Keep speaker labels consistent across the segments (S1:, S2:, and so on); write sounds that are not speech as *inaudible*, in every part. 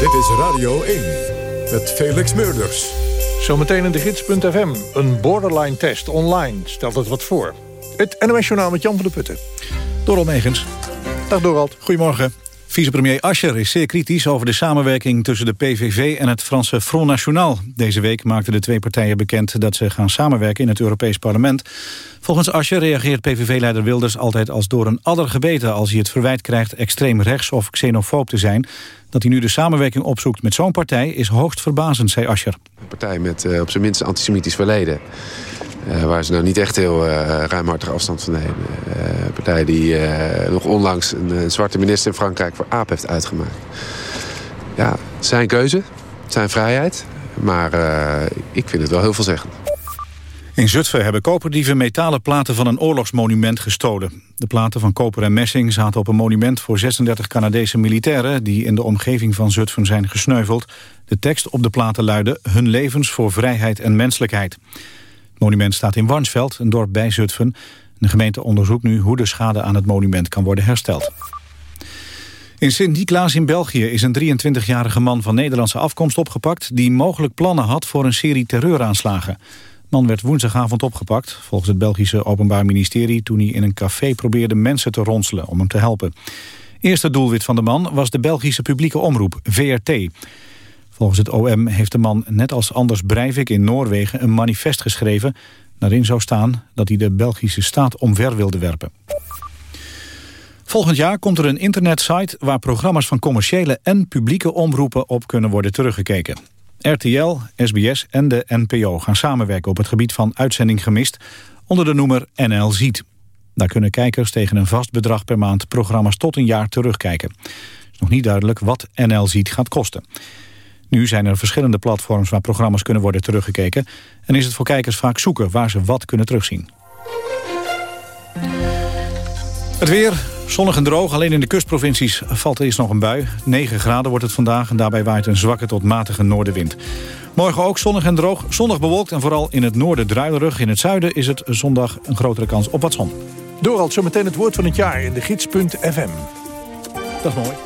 S1: Dit is Radio 1 met Felix Meurders.
S2: Zometeen in de gids.fm. Een borderline test online. Stelt het wat voor. Het NOS Journaal met Jan van der Putten.
S3: Dorald Megens.
S2: Dag Dorald.
S3: Goedemorgen. Vicepremier Ascher is zeer kritisch over de samenwerking tussen de PVV en het Franse Front National. Deze week maakten de twee partijen bekend dat ze gaan samenwerken in het Europees Parlement. Volgens Ascher reageert PVV-leider Wilders altijd als door een adder gebeten als hij het verwijt krijgt extreem rechts of xenofoob te zijn. Dat hij nu de samenwerking opzoekt met zo'n partij is hoogst verbazend, zei Ascher.
S4: Een partij met uh, op zijn minst antisemitisch verleden. Uh, waar ze nou niet echt heel uh, ruimhartig afstand van nemen. een partij die nog onlangs een, een, zwarte minister in Frankrijk voor aap heeft uitgemaakt. Ja, zijn keuze, zijn vrijheid. Maar ik vind het wel heel veelzeggend.
S3: In Zutphen hebben koperdieven metalen platen van een oorlogsmonument gestolen. De platen van koper en messing zaten op een monument voor 36 Canadese militairen... die in de omgeving van Zutphen zijn gesneuveld. De tekst op de platen luidde... hun levens voor vrijheid en menselijkheid. Het monument staat in Warnsveld, een dorp bij Zutphen. De gemeente onderzoekt nu hoe de schade aan het monument kan worden hersteld. In Sint-Niklaas in België is een 23-jarige man van Nederlandse afkomst opgepakt... die mogelijk plannen had voor een serie terreuraanslagen man werd woensdagavond opgepakt, volgens het Belgische Openbaar Ministerie... toen hij in een café probeerde mensen te ronselen om hem te helpen. Eerste doelwit van de man was de Belgische publieke omroep, VRT. Volgens het OM heeft de man, net als Anders Breivik in Noorwegen... een manifest geschreven waarin zou staan dat hij de Belgische staat omver wilde werpen. Volgend jaar komt er een internetsite waar programma's van commerciële en publieke omroepen op kunnen worden teruggekeken. RTL, SBS en de NPO gaan samenwerken op het gebied van uitzending gemist onder de noemer NL Ziet. Daar kunnen kijkers tegen een vast bedrag per maand programma's tot een jaar terugkijken. Het is nog niet duidelijk wat NL Ziet gaat kosten. Nu zijn er verschillende platforms waar programma's kunnen worden teruggekeken... en is het voor kijkers vaak zoeken waar ze wat kunnen terugzien. Het weer, zonnig en droog. Alleen in de kustprovincies valt er eerst nog een bui. 9 graden wordt het vandaag en daarbij waait een zwakke tot matige noordenwind. Morgen ook zonnig en droog, zonnig bewolkt en vooral in het noorden druilerig. In het zuiden is het zondag een grotere kans op wat zon.
S2: Dorald, zometeen het woord van het jaar in de gids.fm. Dat is mooi.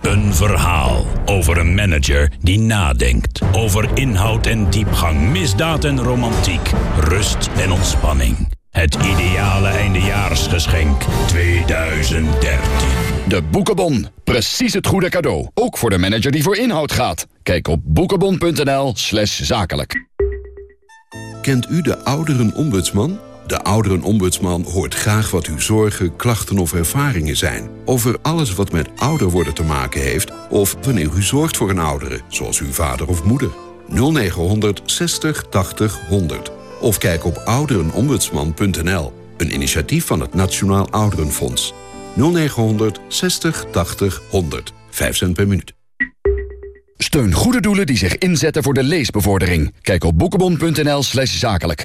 S5: Een verhaal over een manager die nadenkt. Over inhoud en diepgang, misdaad en romantiek, rust en ontspanning. Het ideale eindejaarsgeschenk 2013.
S6: De Boekenbon. Precies het goede cadeau. Ook voor de manager die voor inhoud gaat. Kijk op boekenbon.nl slash zakelijk.
S7: Kent u de ouderenombudsman? De ouderenombudsman hoort graag wat uw zorgen, klachten of ervaringen zijn. Over alles wat met ouder worden te maken heeft... of wanneer u zorgt voor een oudere, zoals uw vader of moeder. 0900 60 80 100. Of kijk op ouderenombudsman.nl. Een initiatief van het Nationaal Ouderenfonds. 0900 60 80 100. 5 cent per minuut.
S6: Steun goede doelen die zich inzetten voor de leesbevordering. Kijk op boekenbon.nl slash zakelijk.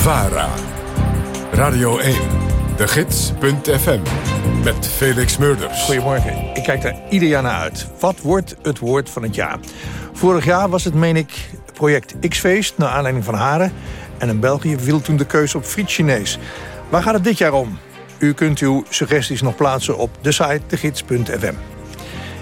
S1: VARA. Radio 1. De Gids.fm. met Felix Meurders.
S2: Goedemorgen. Ik kijk er ieder jaar naar uit. Wat wordt het woord van het jaar? Vorig jaar was het, meen ik, project X-feest... naar aanleiding van Haren. En in België viel toen de keuze op Friet Chinees. Waar gaat het dit jaar om? U kunt uw suggesties nog plaatsen op de site degids.fm.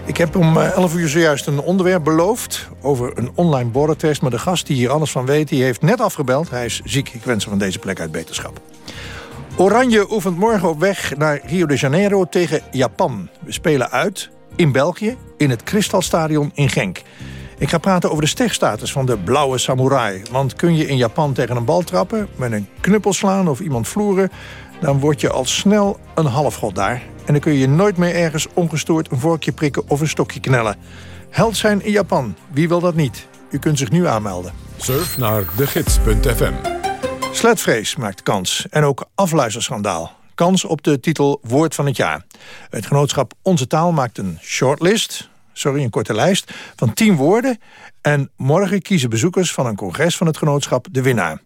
S2: Ik heb om 11 uur zojuist een onderwerp beloofd over een online bordertest. Maar de gast die hier alles van weet, die heeft net afgebeld. Hij is ziek. Ik wens hem van deze plek uit beterschap. Oranje oefent morgen op weg naar Rio de Janeiro tegen Japan. We spelen uit in België in het Kristalstadion in Genk. Ik ga praten over de stegstatus van de blauwe samurai. Want kun je in Japan tegen een bal trappen, met een knuppel slaan of iemand vloeren... dan word je al snel een halfgod daar. En dan kun je nooit meer ergens ongestoord een vorkje prikken of een stokje knellen. Held zijn in Japan, wie wil dat niet? U kunt zich nu aanmelden.
S1: Surf naar degids.fm.
S2: Sletvrees maakt kans en ook afluisterschandaal. Kans op de titel Woord van het Jaar. Het genootschap Onze Taal maakt een shortlist, sorry, een korte lijst, van 10 woorden. En morgen kiezen bezoekers van een congres van het genootschap de winnaar.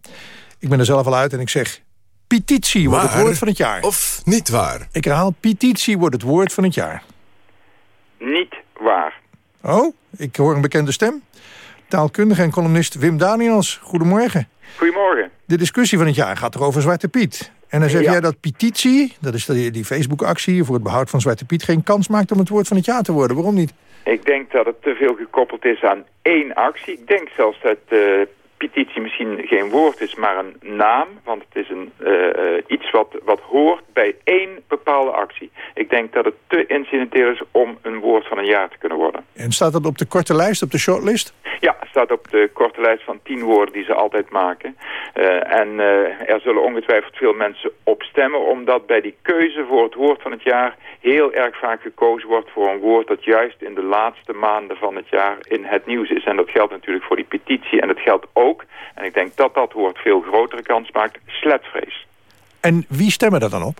S2: Ik ben er zelf al uit en ik zeg... Petitie wordt het woord van het jaar.
S1: Of niet waar?
S2: Ik herhaal, petitie wordt het woord van het jaar.
S8: Niet waar.
S2: Oh, ik hoor een bekende stem. Taalkundige en columnist Wim Daniels. Goedemorgen.
S8: Goedemorgen.
S2: De discussie van het jaar gaat toch over Zwarte Piet. En dan zeg
S8: Ja.
S2: jij dat petitie, dat is die, die Facebook-actie... voor het behoud van Zwarte Piet, geen kans maakt om het woord van het jaar te worden. Waarom niet?
S8: Ik denk dat het te veel gekoppeld is aan één actie. Ik denk zelfs dat uh, petitie misschien geen woord is, maar een naam. Want het is een, uh, iets wat, wat hoort bij één bepaalde actie. Ik denk dat het te incidenteel is om een woord van een jaar te kunnen worden.
S2: En staat dat op de korte lijst, op de shortlist?
S8: Ja, het staat op de korte lijst van tien woorden die ze altijd maken. Uh, en uh, er zullen ongetwijfeld veel mensen op stemmen... omdat bij die keuze voor het woord van het jaar... heel erg vaak gekozen wordt voor een woord... dat juist in de laatste maanden van het jaar in het nieuws is. En dat geldt natuurlijk voor die petitie. En dat geldt ook, en ik denk dat dat woord veel grotere kans maakt... sletvrees.
S2: En wie stemmen daar dan op?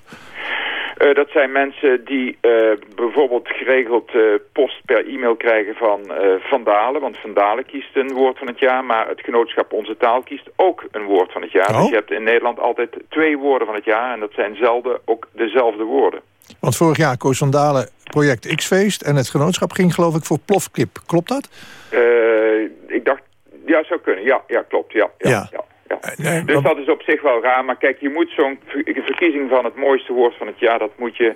S8: Uh, dat zijn mensen die uh, bijvoorbeeld geregeld uh, post per e-mail krijgen van Vandalen. Want Vandalen kiest een woord van het jaar. Maar het genootschap Onze Taal kiest ook een woord van het jaar.
S2: Oh.
S8: Dus je hebt in Nederland altijd twee woorden van het jaar. En dat zijn zelden ook dezelfde woorden.
S2: Want vorig jaar koos Vandalen project X-feest. En het genootschap ging geloof ik voor plofkip. Klopt dat?
S8: dacht, ja zou kunnen. Ja, ja klopt. ja. ja. ja. Nee, dus dat is op zich wel raar. Maar kijk, je moet zo'n verkiezing van het mooiste woord van het jaar... dat moet je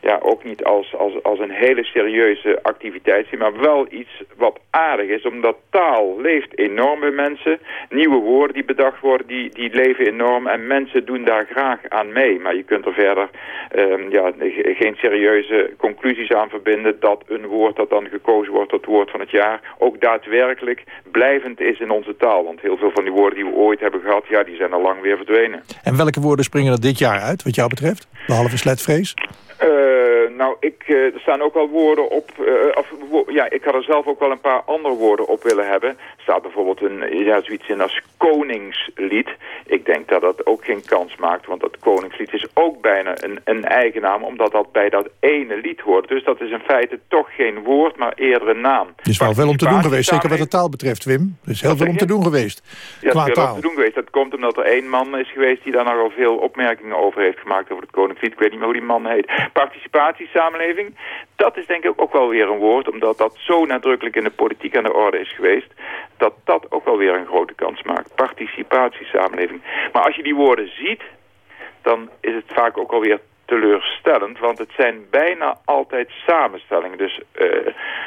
S8: ja, ook niet als, als, als een hele serieuze activiteit zien... maar wel iets wat aardig is. Omdat taal leeft enorm bij mensen. Nieuwe woorden die bedacht worden, die, die leven enorm. En mensen doen daar graag aan mee. Maar je kunt er verder um, ja, geen serieuze conclusies aan verbinden... dat een woord dat dan gekozen wordt tot woord van het jaar... ook daadwerkelijk blijvend is in onze taal. Want heel veel van die woorden die we ooit hebben gehad... ja, die zijn al lang weer verdwenen.
S2: En welke woorden springen er dit jaar uit, wat jou betreft? Behalve sletvrees?
S8: Uh, nou, ik, uh, er staan ook wel woorden op... Uh, of, wo ja, ik had er zelf ook wel een paar andere woorden op willen hebben. Er staat bijvoorbeeld een, ja, zoiets in als koningslied. Ik denk dat dat ook geen kans maakt, want dat koningslied is ook bijna een, een eigen naam... omdat dat bij dat ene lied hoort. Dus dat is in feite toch geen woord, maar eerder een naam.
S2: Er is wel veel om te doen geweest, zeker wat de taal betreft, Wim. Er is heel veel om te doen geweest.
S8: Ja, is veel om te doen geweest. Dat komt omdat er één man is geweest die daar nogal veel opmerkingen over heeft gemaakt... over het koningslied. Ik weet niet meer hoe die man heet. Participatiesamenleving, dat is denk ik ook wel weer een woord... omdat dat zo nadrukkelijk in de politiek aan de orde is geweest... dat dat ook wel weer een grote kans maakt. Participatiesamenleving. Maar als je die woorden ziet, dan is het vaak ook alweer teleurstellend, want het zijn bijna altijd samenstellingen. Dus uh,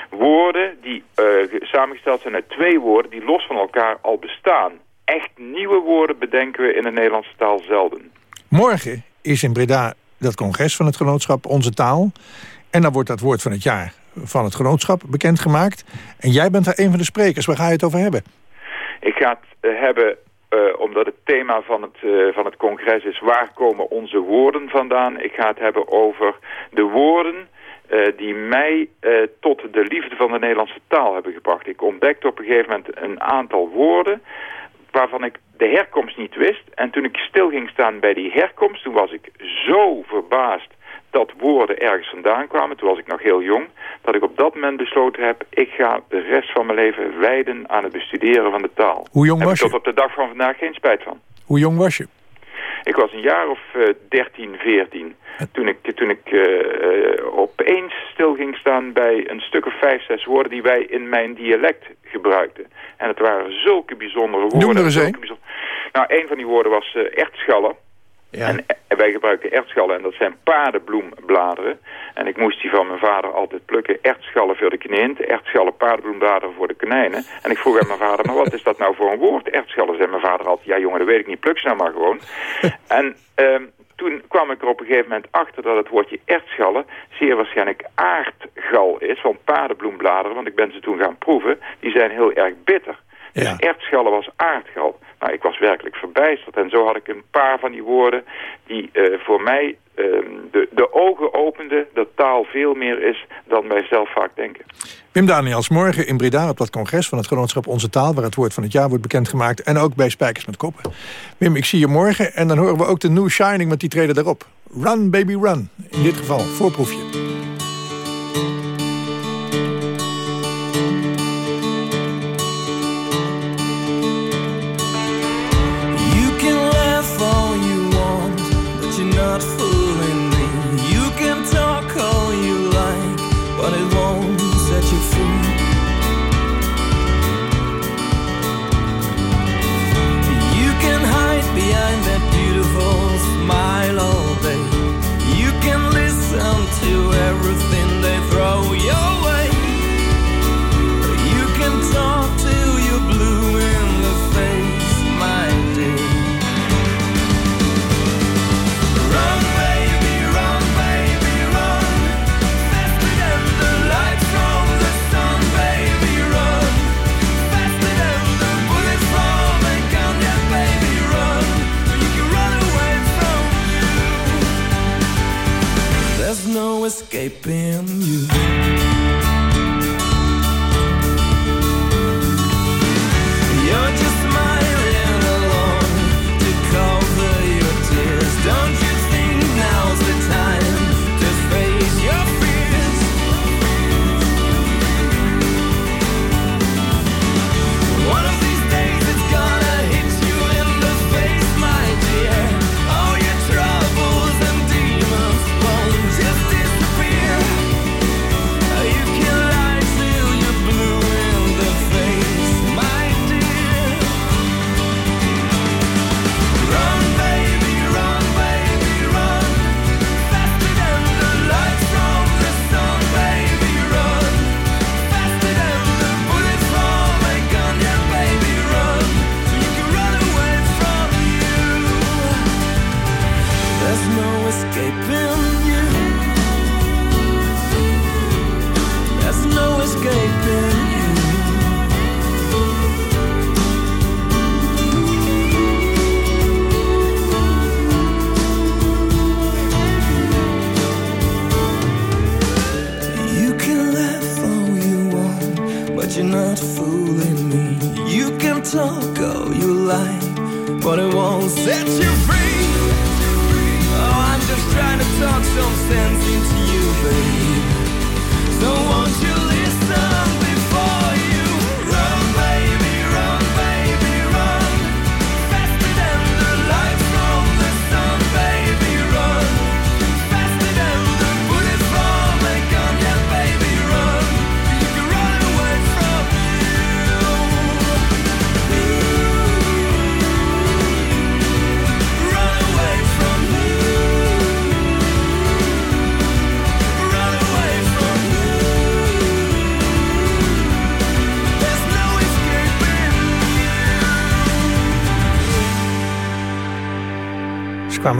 S8: woorden die uh, samengesteld zijn uit twee woorden die los van elkaar al bestaan. Echt nieuwe woorden bedenken we in de Nederlandse taal zelden.
S2: Morgen is in Breda dat congres van het genootschap Onze Taal. En dan wordt dat woord van het jaar van het genootschap bekendgemaakt. En jij bent daar een van de sprekers. Waar ga je het over hebben?
S8: Ik ga het uh, hebben uh, omdat het thema van het, uh, van het congres is... waar komen onze woorden vandaan? Ik ga het hebben over de woorden die mij tot de liefde van de Nederlandse taal hebben gebracht. Ik ontdekte op een gegeven moment een aantal woorden... waarvan ik de herkomst niet wist. En toen ik stil ging staan bij die herkomst... toen was ik zo verbaasd dat woorden ergens vandaan kwamen. Toen was ik nog heel jong. Dat ik op dat moment besloten heb... ik ga de rest van mijn leven wijden aan het bestuderen van de taal.
S2: Hoe jong
S8: heb
S2: was
S8: ik
S2: je?
S8: tot op de dag van vandaag geen spijt van.
S2: Hoe jong was je?
S8: Ik was een jaar of uh, 13, 14. Toen ik, toen ik uh, opeens stil ging staan bij een stuk of vijf, zes woorden die wij in mijn dialect gebruikten. En het waren zulke bijzondere woorden.
S9: Noem er eens een.
S8: Nou, een van die woorden was uh, ertschallen. Ja. En, wij gebruiken ertschallen en dat zijn paardenbloembladeren. En ik moest die van mijn vader altijd plukken. Ertschallen voor de knint, ertschallen paardenbloembladeren voor de konijnen. En ik vroeg aan mijn vader, maar wat is dat nou voor een woord? Ertschallen, zei mijn vader altijd. Ja jongen, dat weet ik niet, pluk ze nou maar gewoon. *laughs* en uh, toen kwam ik er op een gegeven moment achter dat het woordje ertschallen zeer waarschijnlijk aardgal is van paardenbloembladeren. Want ik ben ze toen gaan proeven. Die zijn heel erg bitter. Ja. Dus ertschallen was aardgal. Nou, ik was werkelijk verbijsterd. En zo had ik een paar van die woorden die uh, voor mij uh, de, de ogen openden... dat taal veel meer is dan wij zelf vaak denken.
S9: Wim Daniels, morgen in Breda op dat congres van het genootschap Onze Taal... waar het woord van het jaar wordt bekendgemaakt. En ook bij Spijkers met Koppen. Wim, ik zie je morgen en dan horen we ook de New Shining... met die treden daarop. Run, baby, run. In dit geval, voorproefje.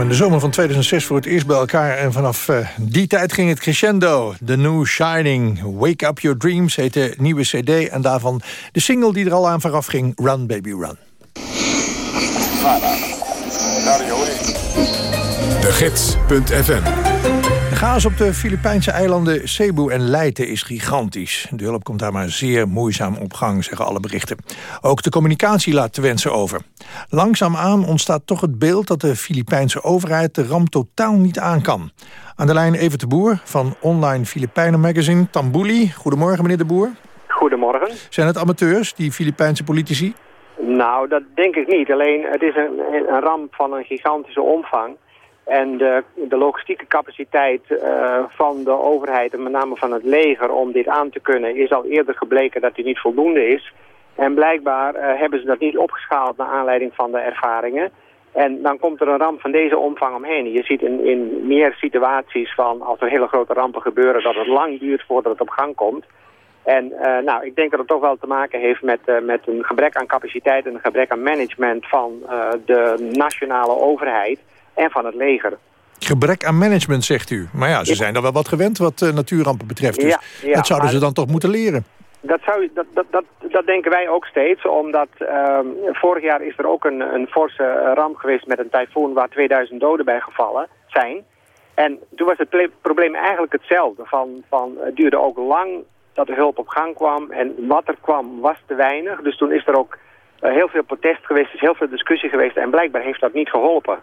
S9: De zomer van 2006 voor het eerst bij elkaar... en vanaf uh, die tijd ging het crescendo. The New Shining, Wake Up Your Dreams heet de nieuwe cd... en daarvan de single die er al aan vooraf ging, Run Baby Run.
S1: De Gids.fm
S9: chaos op de Filipijnse eilanden Cebu en Leyte is gigantisch. De hulp komt daar maar zeer moeizaam op gang, zeggen alle berichten. Ook de communicatie laat te wensen over. Langzaamaan ontstaat toch het beeld dat de Filipijnse overheid de ramp totaal niet aan kan. Aan de lijn Evert de Boer van online Filipijnen magazine Tambuli. Goedemorgen meneer de Boer.
S10: Goedemorgen.
S9: Zijn het amateurs, die Filipijnse politici?
S10: Nou, dat denk ik niet. Alleen het is een, een ramp van een gigantische omvang. En de, logistieke capaciteit uh, van de overheid, en met name van het leger, om dit aan te kunnen, is al eerder gebleken dat die niet voldoende is. En blijkbaar uh, hebben ze dat niet opgeschaald naar aanleiding van de ervaringen. En dan komt er een ramp van deze omvang omheen. Je ziet in, in meer situaties van als er hele grote rampen gebeuren... dat het lang duurt voordat het op gang komt. En uh, nou, ik denk dat het toch wel te maken heeft met, met een gebrek aan capaciteit... en een gebrek aan management van de nationale overheid en van het leger.
S2: Gebrek aan management, zegt u. Maar ja, ze zijn er wel wat gewend wat natuurrampen betreft. Dus ja, ja, dat zouden ze dan toch moeten leren?
S10: Dat, zou, dat, dat, dat, dat denken wij ook steeds, omdat uh, vorig jaar is er ook een, een forse ramp geweest met een tyfoon waar 2000 doden bij gevallen zijn. En toen was het probleem eigenlijk hetzelfde. Van, van, het duurde ook lang dat de hulp op gang kwam en wat er kwam was te weinig. Dus toen is er ook uh, heel veel protest geweest, is heel veel discussie geweest en blijkbaar heeft dat niet geholpen.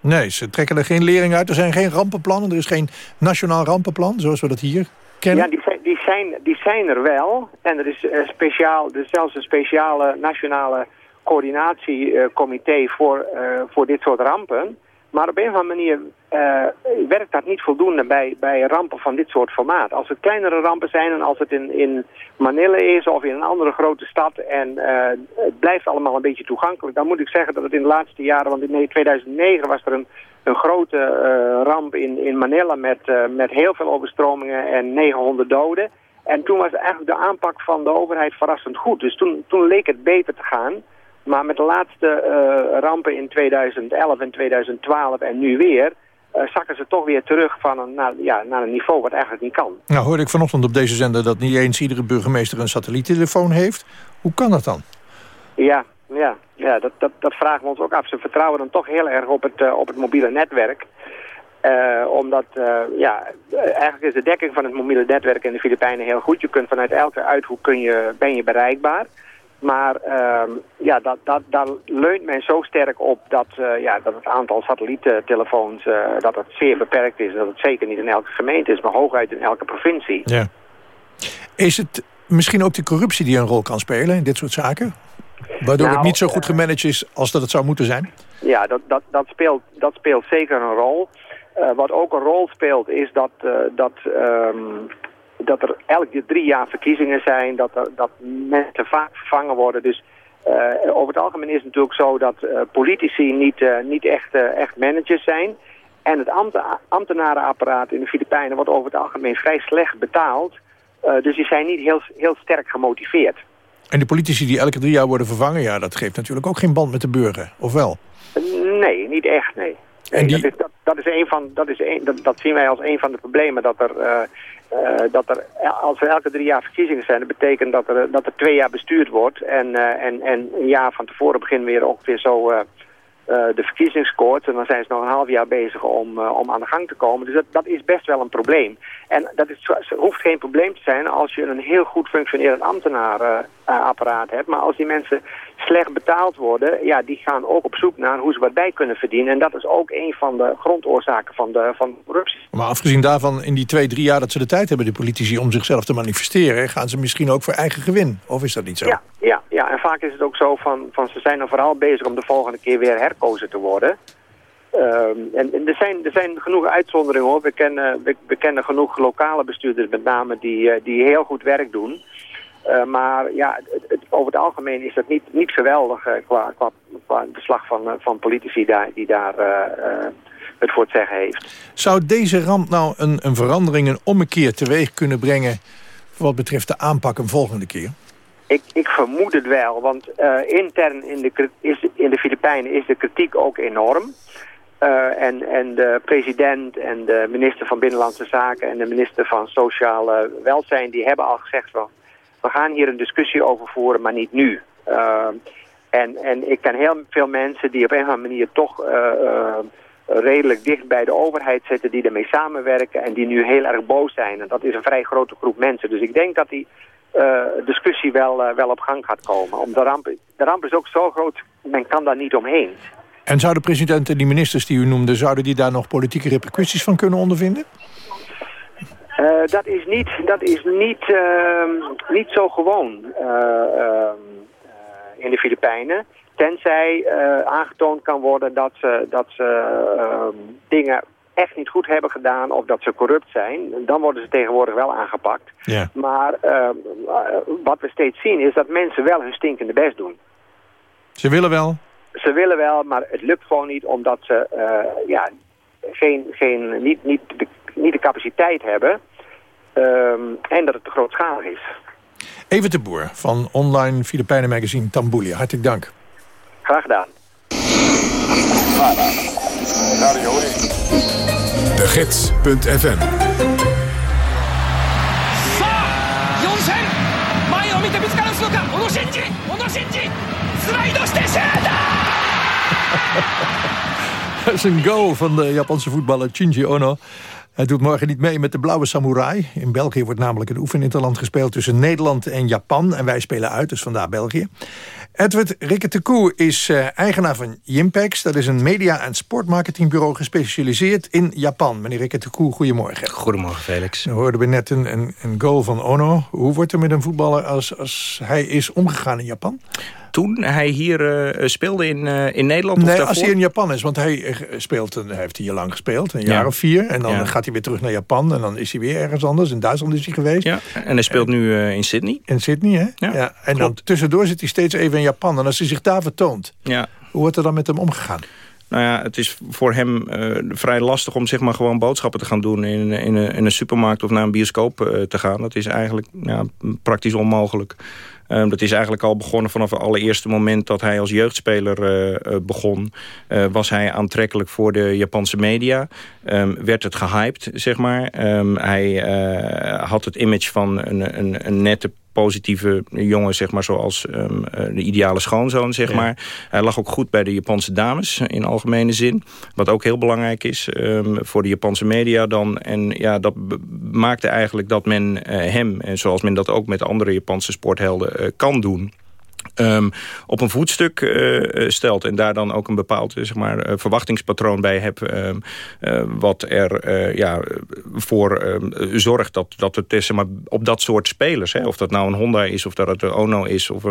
S2: Nee, ze trekken er geen lering uit. Er zijn geen rampenplannen. Er is geen nationaal rampenplan, zoals we dat hier kennen.
S10: Ja, die zijn, die zijn, die zijn er wel. En er is, uh, speciaal, er is zelfs een speciale nationale coördinatiecomité voor, uh, voor dit soort rampen. Maar op een of andere manier uh, werkt dat niet voldoende bij, bij rampen van dit soort formaat. Als het kleinere rampen zijn en als het in, in Manila is of in een andere grote stad en uh, het blijft allemaal een beetje toegankelijk, dan moet ik zeggen dat het in de laatste jaren, want in 2009 was er een, een grote uh, ramp in, in Manila met, met heel veel overstromingen en 900 doden. En toen was eigenlijk de aanpak van de overheid verrassend goed. Dus toen, toen leek het beter te gaan. Maar met de laatste uh, rampen in 2011 en 2012 en nu weer... Uh, zakken ze toch weer terug van een, naar, ja, naar een niveau wat eigenlijk niet kan.
S2: Nou hoorde ik vanochtend op deze zender dat niet eens iedere burgemeester een satelliettelefoon heeft. Hoe kan dat dan?
S10: Ja, ja, ja dat, dat, dat vragen we ons ook af. Ze vertrouwen dan toch heel erg op het, uh, op het mobiele netwerk. Uh, omdat, uh, ja, eigenlijk is de dekking van het mobiele netwerk in de Filipijnen heel goed. Je kunt vanuit elke uithoek kun je, ben je bereikbaar. Maar uh, ja, dat, dat, daar leunt men zo sterk op dat, uh, ja, dat het aantal satelliettelefoons uh, dat het zeer beperkt is. Dat het zeker niet in elke gemeente is, maar hooguit in elke provincie.
S2: Ja. Is het misschien ook de corruptie die een rol kan spelen in dit soort zaken? Waardoor nou, het niet zo goed gemanaged is als dat het zou moeten zijn?
S10: Ja, dat, dat, dat, speelt, dat speelt zeker een rol. Wat ook een rol speelt is dat, dat um, dat er elke drie jaar verkiezingen zijn, dat, er, dat mensen vaak vervangen worden. Dus uh, over het algemeen is het natuurlijk zo dat uh, politici niet, uh, niet echt, echt managers zijn. En het ambt ambtenarenapparaat in de Filipijnen wordt over het algemeen vrij slecht betaald. dus die zijn niet heel, heel sterk gemotiveerd.
S2: En de politici die elke drie jaar worden vervangen, ja, dat geeft natuurlijk ook geen band met de burger, of wel?
S10: Nee, niet echt, nee. En die... dat, is, dat, dat, is een van, dat, is een, dat, dat zien wij als een van de problemen, dat er uh, dat er, als er elke drie jaar verkiezingen zijn, dat betekent dat er, dat er twee jaar bestuurd wordt. En, uh, en, en een jaar van tevoren beginnen weer ongeveer zo de verkiezingskoorts. En dan zijn ze nog een half jaar bezig om, om aan de gang te komen. Dus dat, dat is best wel een probleem. En dat is, hoeft geen probleem te zijn als je een heel goed functionerend ambtenarenapparaat hebt. Maar als die mensen slecht betaald worden, ja, die gaan ook op zoek naar hoe ze wat bij kunnen verdienen. En dat is ook een van de grondoorzaken van de, van corruptie.
S2: Maar afgezien daarvan, in die twee, drie jaar dat ze de tijd hebben, de politici, om zichzelf te manifesteren, gaan ze misschien ook voor eigen gewin. Of is dat niet zo?
S10: Ja, ja, ja. en vaak is het ook zo van, van ze zijn er vooral bezig om de volgende keer weer herkozen te worden. Um, en, en er, zijn, er zijn genoeg uitzonderingen hoor. We kennen, we, we kennen genoeg lokale bestuurders met name die, uh, die heel goed werk doen. Uh, maar ja, het, het, over het algemeen is dat niet, niet geweldig uh, qua, qua, qua beslag van, van politici daar, die daar het voor het zeggen heeft.
S2: Zou deze ramp nou een, een verandering, een ommekeer teweeg kunnen brengen... wat betreft de aanpak een volgende keer?
S10: Ik, ik vermoed het wel, want intern in de, is, in de Filipijnen is de kritiek ook enorm. Uh, en, en de president en de minister van Binnenlandse Zaken en de minister van Sociale Welzijn... die hebben al gezegd van, we gaan hier een discussie over voeren, maar niet nu. Uh, en, en ik ken heel veel mensen die op een of andere manier toch uh, redelijk dicht bij de overheid zitten... die ermee samenwerken en die nu heel erg boos zijn. En dat is een vrij grote groep mensen. Dus ik denk dat die discussie wel, wel op gang gaat komen. Om de, ramp, de ramp is ook zo groot, men kan daar niet omheen.
S2: En zouden de president en die ministers die u noemde... zouden die daar nog politieke repercussies van kunnen ondervinden?
S10: Uh, dat is niet, dat is niet, uh, niet zo gewoon. Uh, in de Filipijnen. Tenzij aangetoond kan worden dat ze, dat ze ehm, dingen echt niet goed hebben gedaan of dat ze corrupt zijn, dan worden ze tegenwoordig wel aangepakt.
S2: Ja.
S10: Maar uh, wat we steeds zien is dat mensen wel hun stinkende best doen.
S2: Ze willen wel?
S10: Ze willen wel, maar het lukt gewoon niet omdat ze uh, ja, geen, geen, niet, niet, de, niet de capaciteit hebben um, en dat het te grootschalig is.
S2: Even de Boer van online Filipijnen magazine Tambulia. Hartelijk dank.
S10: Graag gedaan.
S1: De Gids.fm *laughs*
S2: Dat is een goal van de Japanse voetballer Shinji Ono. Hij doet morgen niet mee met de Blauwe Samurai. In België wordt namelijk een oefeninterland gespeeld tussen Nederland en Japan. En wij spelen uit, dus vandaar België. Edward Rikketekoe is uh, eigenaar van Jimpex. Dat is een media- en sportmarketingbureau gespecialiseerd in Japan. Meneer Rikketekoe, goedemorgen.
S11: Goedemorgen, Felix.
S2: Dan hoorden we net een, een, een, goal van Ono. Hoe wordt er met een voetballer als, als hij is omgegaan in Japan?
S11: Toen hij hier uh, speelde in, uh, in Nederland?
S2: Nee,
S11: of
S2: als hij in Japan is. Want hij speelt, een, heeft hier lang gespeeld. Een jaar ja. of vier. En dan ja. gaat hij weer terug naar Japan. En dan is hij weer ergens anders. In Duitsland is hij geweest.
S11: Ja. En hij speelt en, nu uh, in Sydney.
S2: In Sydney, hè? Ja. En dan tussendoor zit hij steeds even in Japan. En als hij zich daar vertoont.
S11: Ja.
S2: Hoe wordt er dan met hem omgegaan?
S11: Nou ja, het is voor hem uh, vrij lastig om zeg maar gewoon boodschappen te gaan doen in, in, een, in een supermarkt of naar een bioscoop uh, te gaan. Dat is eigenlijk ja, praktisch onmogelijk. Um, dat is eigenlijk al begonnen vanaf het allereerste moment dat hij als jeugdspeler uh, uh, begon. Uh, was hij aantrekkelijk voor de Japanse media. Um, werd het gehyped, zeg maar. Um, hij had het image van een, een, een nette positieve jongen, zeg maar, zoals um, de ideale schoonzoon, zeg ja. maar. Hij lag ook goed bij de Japanse dames, in algemene zin. Wat ook heel belangrijk is um, voor de Japanse media dan. En ja, dat maakte eigenlijk dat men uh, hem, en zoals men dat ook met andere Japanse sporthelden uh, kan doen... Um, op een voetstuk uh, stelt. En daar dan ook een bepaald zeg maar, uh, verwachtingspatroon bij hebt. Um, uh, wat er ja, voor um, zorgt dat, dat het zeg maar, op dat soort spelers... Hè, of dat nou een Honda is, of dat het een Ono is... of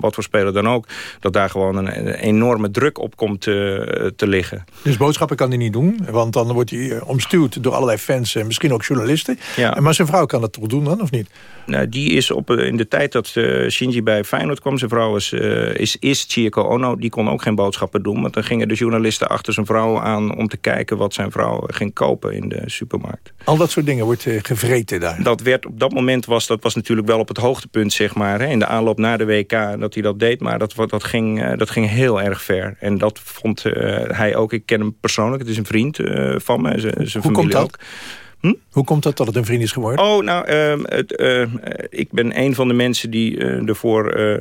S11: wat voor speler dan ook... dat daar gewoon een, een enorme druk op komt te liggen.
S2: Dus boodschappen kan hij niet doen? Want dan wordt hij omstuwd door allerlei fans... en misschien ook journalisten.
S11: Ja.
S2: Maar zijn vrouw kan dat toch doen dan, of niet?
S11: Nou, die is op, in de tijd dat Shinji bij Feyenoord kwam... zijn vrouw is, uh, is, is Chieko Ono. Die kon ook geen boodschappen doen. Want dan gingen de journalisten achter zijn vrouw aan... om te kijken wat zijn vrouw ging kopen in de supermarkt.
S2: Al dat soort dingen wordt uh, gevreten daar?
S11: Dat werd op dat moment was, dat was natuurlijk wel op het hoogtepunt, zeg maar. Hè, in de aanloop naar de WK dat hij dat deed. Maar dat, dat, ging, uh, dat ging heel erg ver. En dat vond hij ook. Ik ken hem persoonlijk. Het is een vriend van me. Zijn familie
S2: komt dat?
S11: ook.
S2: Hm? Hoe komt dat dat het een vriend is geworden?
S11: Oh, nou, uh, het, uh, ik ben een van de mensen die uh, ervoor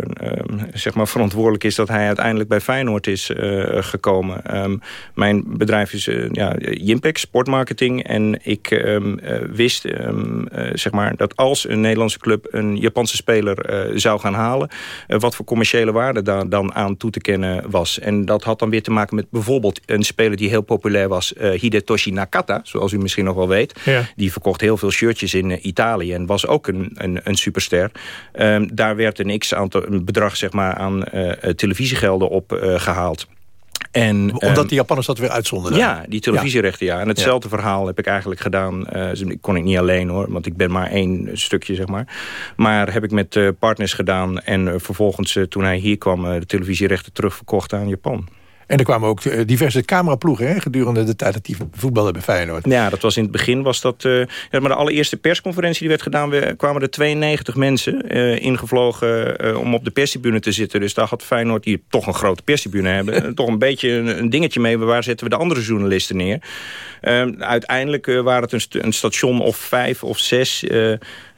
S11: zeg maar verantwoordelijk is... dat hij uiteindelijk bij Feyenoord is gekomen. Um, mijn bedrijf is ja, Jimpex, sportmarketing. En ik um, wist zeg maar dat als een Nederlandse club een Japanse speler zou gaan halen... wat voor commerciële waarde daar dan aan toe te kennen was. En dat had dan weer te maken met bijvoorbeeld een speler die heel populair was... Hidetoshi Nakata, zoals u misschien nog wel weet...
S2: Ja.
S11: Die verkocht heel veel shirtjes in uh, Italië en was ook een, een, een superster. Um, daar werd een x-aantal een bedrag zeg maar, aan uh, televisiegelden op uh, gehaald. En,
S2: Omdat um, die Japanners dat weer uitzonden?
S11: Ja, die televisierechten, ja. En hetzelfde ja. verhaal heb ik eigenlijk gedaan. Uh, kon ik niet alleen hoor, want ik ben maar één stukje, zeg maar. Maar heb ik met uh, partners gedaan. En uh, vervolgens, toen hij hier kwam, de televisierechten terugverkocht aan Japan.
S2: En er kwamen ook diverse cameraploegen hè, gedurende de tijd dat die voetballen bij Feyenoord.
S11: Ja, dat was in het begin was dat... Uh, ja, maar de allereerste persconferentie die werd gedaan... We, kwamen er 92 mensen uh, ingevlogen uh, om op de perstribune te zitten. Dus daar had Feyenoord, die toch een grote perstribune hebben... *laughs* toch een beetje een, een, dingetje mee. Waar zetten we de andere journalisten neer? uiteindelijk waren het een, st een, station of vijf of zes...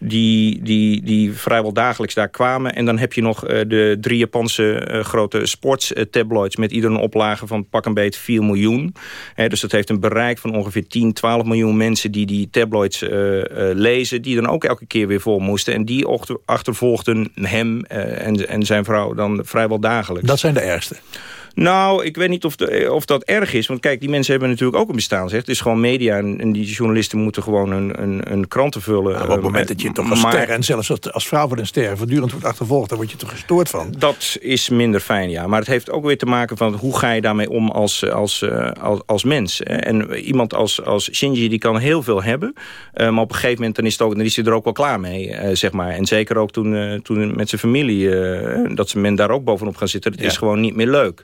S11: die, die, die vrijwel dagelijks daar kwamen. En dan heb je nog de drie Japanse grote sportstabloids... met ieder een oplage van pak een beet 4 miljoen. Dus dat heeft een bereik van ongeveer 10, 12 miljoen mensen... die die tabloids uh, lezen, die dan ook elke keer weer vol moesten. En die achtervolgden hem en, en zijn vrouw dan vrijwel dagelijks.
S2: Dat zijn de ergste?
S11: Nou, ik weet niet of, de, of dat erg is. Want kijk, die mensen hebben natuurlijk ook een bestaan. Zeg. Het is gewoon media en, die journalisten moeten gewoon een, een, een kranten vullen.
S2: Nou, op het moment dat je toch als ster en zelfs als, als vrouw van een ster voortdurend wordt achtervolgd... dan word je toch gestoord van?
S11: Dat is minder fijn, ja. Maar het heeft ook weer te maken van hoe ga je daarmee om als, als, als, als mens. En iemand als, als Shinji die kan heel veel hebben. maar op een gegeven moment dan is, het ook, dan is hij er ook wel klaar mee, zeg maar. En zeker ook toen, toen met zijn familie, dat ze men daar ook bovenop gaan zitten. Het is gewoon niet meer leuk.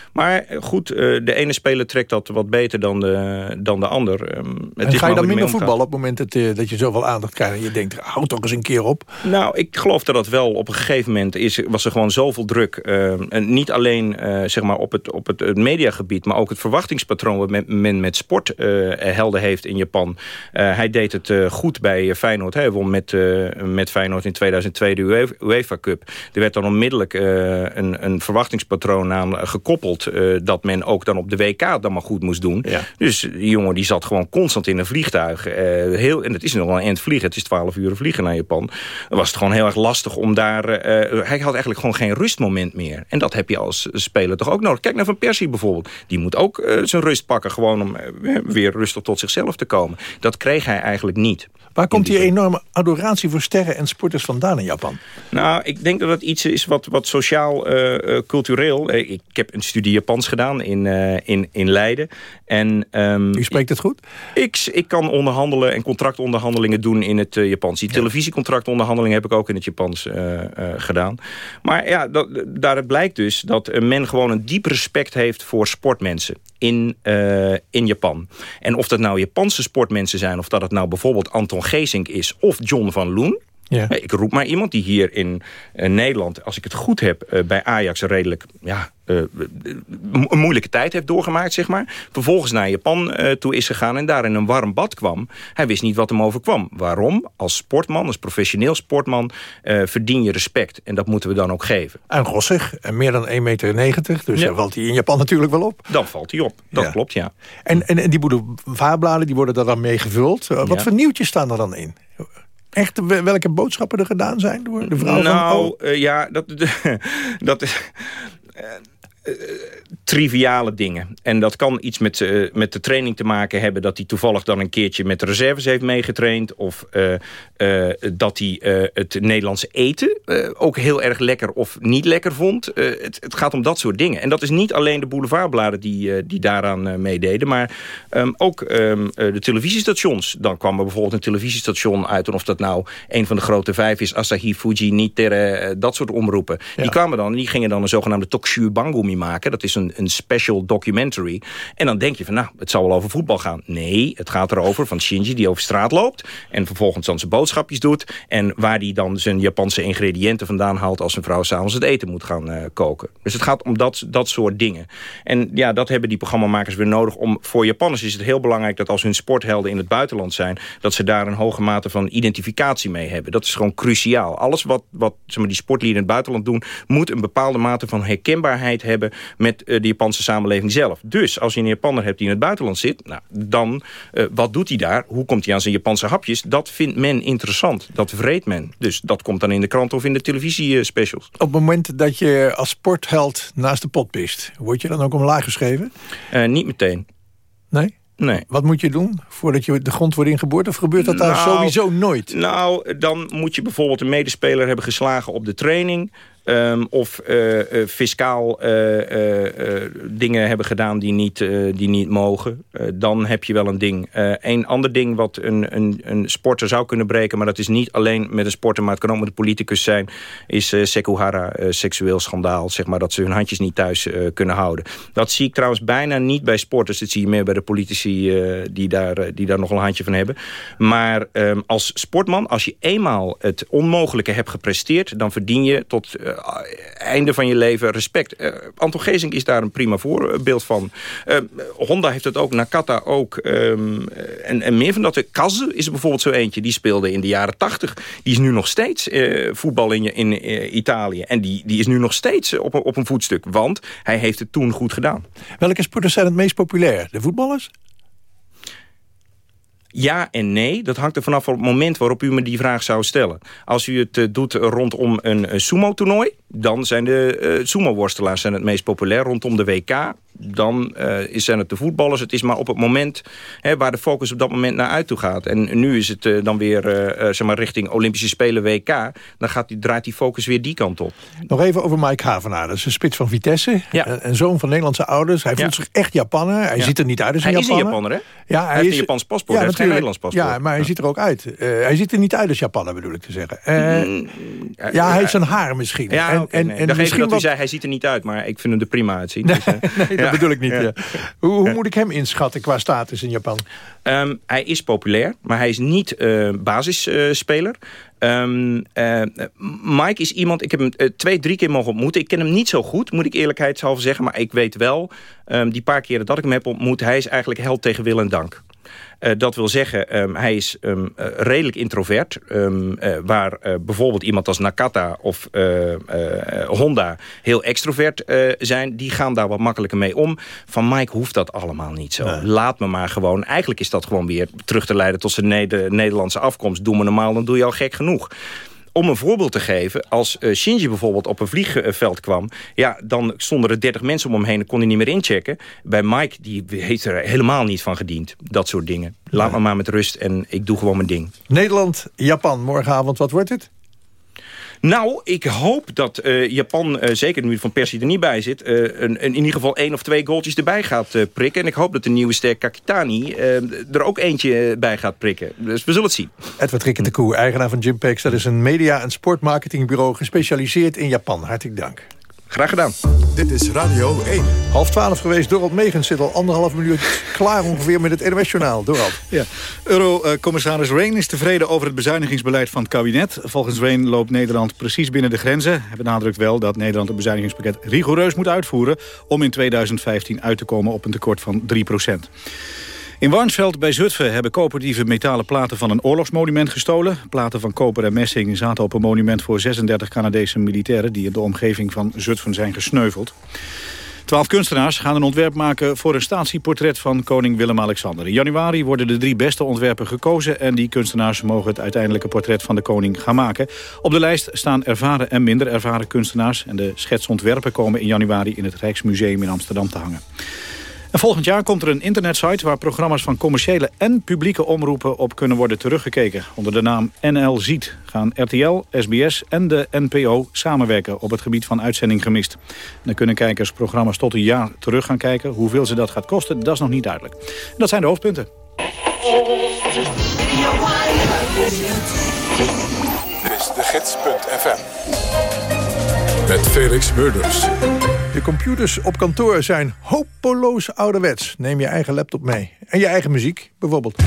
S11: Maar goed, eh, de ene speler trekt dat wat beter dan de, dan de ander. Ehm, het
S2: en ga je dan minder voetballen op het moment dat, eh, dat je zoveel aandacht krijgt... en je denkt, houd toch eens een keer op?
S11: Nou, ik geloof dat dat wel op een gegeven moment is... was er gewoon zoveel druk. Ehm, en niet alleen uh, zeg maar op, het, op het, het, mediagebied... maar ook het verwachtingspatroon wat men, men met sporthelden heeft in Japan. hij deed het goed bij Feyenoord. Hij won met, met Feyenoord in 2002 de UEFA Cup. Er werd dan onmiddellijk een, een verwachtingspatroon aan gekoppeld eh, dat men ook dan op de WK dan maar goed moest doen. Dus die jongen die zat gewoon constant in een vliegtuig. Uh, heel, en het is nog wel een eind vliegen. Het is 12 uur vliegen naar Japan. Dan was het gewoon heel erg lastig om daar... Uh, hij had eigenlijk gewoon geen rustmoment meer. En dat heb je als speler toch ook nodig. Kijk naar Van Persie bijvoorbeeld. Die moet ook zijn rust pakken. Gewoon om weer rustig tot zichzelf te komen. Dat kreeg hij eigenlijk niet.
S2: Waar komt die enorme adoratie voor sterren en sporters vandaan in Japan?
S11: Nou, ik denk dat het iets is wat, wat sociaal-cultureel... ik heb een studie Japans gedaan in, uh, in, in Leiden. En, um,
S2: U spreekt het goed?
S11: Ik, ik kan onderhandelen en contractonderhandelingen doen in het uh, Japans. Die televisiecontractonderhandelingen heb ik ook in het Japans uh, gedaan. Maar ja, dat, daar blijkt dus dat men gewoon een diep respect heeft voor sportmensen in, in Japan. En of dat nou Japanse sportmensen zijn... of dat het nou bijvoorbeeld Anton Geesink is of John van Loen... Ja. Ik roep maar iemand die hier in Nederland, als ik het goed heb... bij Ajax redelijk ja, uh, een moeilijke tijd heeft doorgemaakt, zeg maar. Vervolgens naar Japan toe is gegaan en daar in een warm bad kwam. Hij wist niet wat hem overkwam. Waarom? Als sportman, als professioneel sportman, uh, verdien je respect. En dat moeten we dan ook geven.
S2: En rossig, en meer dan 1,90 meter. Dus ja. dan valt hij in Japan natuurlijk wel op.
S11: Dan valt hij op, dat ja. klopt, ja.
S2: En, en, en die boulevardbladen die worden daar dan mee gevuld. wat ja. voor nieuwtjes staan er dan in? Echt welke boodschappen er gedaan zijn door de vrouw
S11: nou,
S2: van...
S11: Nou, ja, dat, *laughs* dat is... Uh, triviale dingen. En dat kan iets met, uh, met de training te maken hebben... dat hij toevallig dan een keertje met de reserves heeft meegetraind... of uh, dat hij het Nederlandse eten ook heel erg lekker of niet lekker vond. Het, het, gaat om dat soort dingen. En dat is niet alleen de boulevardbladen die, die daaraan meededen... maar um, ook um, de televisiestations. Dan kwam er bijvoorbeeld een televisiestation uit... en of dat nou een van de grote vijf is... Asahi, Fuji, Nitere, dat soort omroepen. Ja. Die kwamen dan, die gingen dan een zogenaamde Tokushu Maken. Dat is een, een special documentary. En dan denk je van, nou, het zal wel over voetbal gaan. Nee, het gaat erover van Shinji die over straat loopt... en vervolgens dan zijn boodschapjes doet... en waar hij dan zijn Japanse ingrediënten vandaan haalt... als zijn vrouw s'avonds het eten moet gaan uh, koken. Dus het gaat om dat, dat soort dingen. En ja, dat hebben die programmamakers weer nodig. Om, voor Japanners is het heel belangrijk dat als hun sporthelden in het buitenland zijn... dat ze daar een hoge mate van identificatie mee hebben. Dat is gewoon cruciaal. Alles wat, wat zeg maar, die sportlieden in het buitenland doen... moet een bepaalde mate van herkenbaarheid hebben... met uh, de Japanse samenleving zelf. Dus als je een Japanner hebt die in het buitenland zit... Nou, dan, uh, wat doet hij daar? Hoe komt hij aan zijn Japanse hapjes? Dat vindt men interessant. Dat vreet men. Dus dat komt dan in de krant of in de televisiespecials.
S2: Op het moment dat je als sportheld naast de pot pist... word je dan ook omlaag geschreven?
S11: Uh, niet meteen.
S2: Nee?
S11: Nee.
S2: Wat moet je doen voordat je de grond wordt ingeboord? Of gebeurt dat daar nou, sowieso nooit?
S11: Nou, dan moet je bijvoorbeeld een medespeler hebben geslagen op de training. Um, of uh, uh, fiscaal uh, dingen hebben gedaan die niet, die niet mogen. dan heb je wel een ding. een ander ding wat een, een, een sporter zou kunnen breken... maar dat is niet alleen met een sporter, maar het kan ook met een politicus zijn... is Sekuhara, seksueel schandaal. Zeg maar, dat ze hun handjes niet thuis kunnen houden. Dat zie ik trouwens bijna niet bij sporters. Dat zie je meer bij de politici die, daar, die daar nog een handje van hebben. Maar um, als sportman, als je eenmaal het onmogelijke hebt gepresteerd... dan verdien je tot einde van je leven respect. Uh, Anton Gezink is daar een prima voorbeeld van. Uh, Honda heeft het ook, Nakata ook. Um, en, en meer van dat. Kaze is er bijvoorbeeld zo eentje. Die speelde in de jaren tachtig. Die is nu nog steeds voetbal in, in Italië. En die, die is nu nog steeds op, op een voetstuk. Want hij heeft het toen goed gedaan.
S2: Welke sporters zijn het meest populair? De voetballers?
S11: Ja en nee, dat hangt er vanaf het moment waarop u me die vraag zou stellen. Als u het uh, doet rondom een, een sumo-toernooi... dan zijn de uh, sumo-worstelaars het meest populair. Rondom de WK dan uh, zijn het de voetballers. Het is maar op het moment hè, waar de focus op dat moment naar uit toe gaat. En nu is het uh, dan weer uh, zeg maar richting Olympische Spelen WK. Dan gaat die, draait die focus weer die kant op.
S12: Nog even over Mike Havenaar. Dat is een spits van Vitesse. Ja. Een zoon van Nederlandse ouders. Hij voelt zich echt Japanner. Hij ziet er niet uit als een
S11: hij
S12: Japanner.
S11: Hij is een Japanner, hè?
S12: Ja,
S11: hij, hij heeft een Japans paspoort. hij heeft geen Nederlands paspoort.
S12: Ja, maar hij ziet er ook uit. hij ziet er niet uit als Japanner, bedoel ik te zeggen. Mm, ja, hij heeft zijn haar misschien.
S11: Ja, en, okay, en, nee. dat u zei, hij ziet er niet uit. Maar ik vind hem er prima uitzien.
S12: Nee, dus, *laughs* nee dat bedoel ik niet. Ja. Hoe, hoe moet ik hem inschatten qua status in Japan?
S11: Um, hij is populair, maar hij is niet uh, basisspeler. Um, uh, Mike is iemand, ik heb hem uh, twee, drie keer mogen ontmoeten. Ik ken hem niet zo goed, moet ik eerlijkheidshalve zeggen. Maar ik weet wel, um, die paar keren dat ik hem heb ontmoet... hij is eigenlijk held tegen wil en dank. Uh, dat wil zeggen, um, hij is um, uh, redelijk introvert. Um, uh, waar bijvoorbeeld iemand als Nakata of Honda heel extrovert zijn. Die gaan daar wat makkelijker mee om. Van Mike hoeft dat allemaal niet zo. Nee. Laat me maar gewoon. Eigenlijk is dat gewoon weer terug te leiden tot zijn Neder Nederlandse afkomst. Doe me normaal, dan doe je al gek genoeg om een voorbeeld te geven, als uh, Shinji bijvoorbeeld op een vliegveld kwam... ja, dan stonden er 30 mensen om hem heen en kon hij niet meer inchecken. Bij Mike, die heeft er helemaal niet van gediend. Dat soort dingen. Laat me maar met rust en ik doe gewoon mijn ding.
S12: Nederland, Japan, morgenavond, wat wordt het?
S11: Nou, ik hoop dat uh, Japan, uh, zeker nu Van Persie er niet bij zit... Uh, een, een, in ieder geval één of twee goaltjes erbij gaat prikken. En ik hoop dat de nieuwe ster Kakitani er ook eentje bij gaat prikken. Dus we zullen het zien.
S12: Edward Rikke de Koe, eigenaar van Gympex. Dat is een media- en sportmarketingbureau gespecialiseerd in Japan. Hartelijk dank.
S11: Graag gedaan.
S1: Dit is Radio 1.
S12: Half twaalf geweest. Dorald Megens zit al anderhalf minuut klaar ongeveer met het NOS-journaal. Dorald.
S3: Ja. Euro-commissaris Rehn is tevreden over het bezuinigingsbeleid van het kabinet. Volgens Rehn loopt Nederland precies binnen de grenzen. Hij benadrukt wel dat Nederland het bezuinigingspakket rigoureus moet uitvoeren... om in 2015 uit te komen op een tekort van 3 procent. In Warnsveld bij Zutphen hebben koperdieven metalen platen van een oorlogsmonument gestolen. Platen van koper en messing zaten op een monument voor 36 Canadese militairen... die in de omgeving van Zutphen zijn gesneuveld. Twaalf kunstenaars gaan een ontwerp maken voor een statieportret van koning Willem-Alexander. In januari worden de drie beste ontwerpen gekozen... en die kunstenaars mogen het uiteindelijke portret van de koning gaan maken. Op de lijst staan ervaren en minder ervaren kunstenaars... en de schetsontwerpen komen in januari in het Rijksmuseum in Amsterdam te hangen. En volgend jaar komt er een internetsite waar programma's van commerciële en publieke omroepen op kunnen worden teruggekeken. Onder de naam NL Ziet gaan RTL, SBS en de NPO samenwerken op het gebied van uitzending gemist. Dan kunnen kijkers programma's tot een jaar terug gaan kijken. Hoeveel ze dat gaat kosten, dat is nog niet duidelijk. Dat zijn de hoofdpunten.
S1: Dit is de gids.fm. Met Felix Murders.
S12: De computers op kantoor zijn hopeloos ouderwets. Neem je eigen laptop mee. En je eigen muziek, bijvoorbeeld.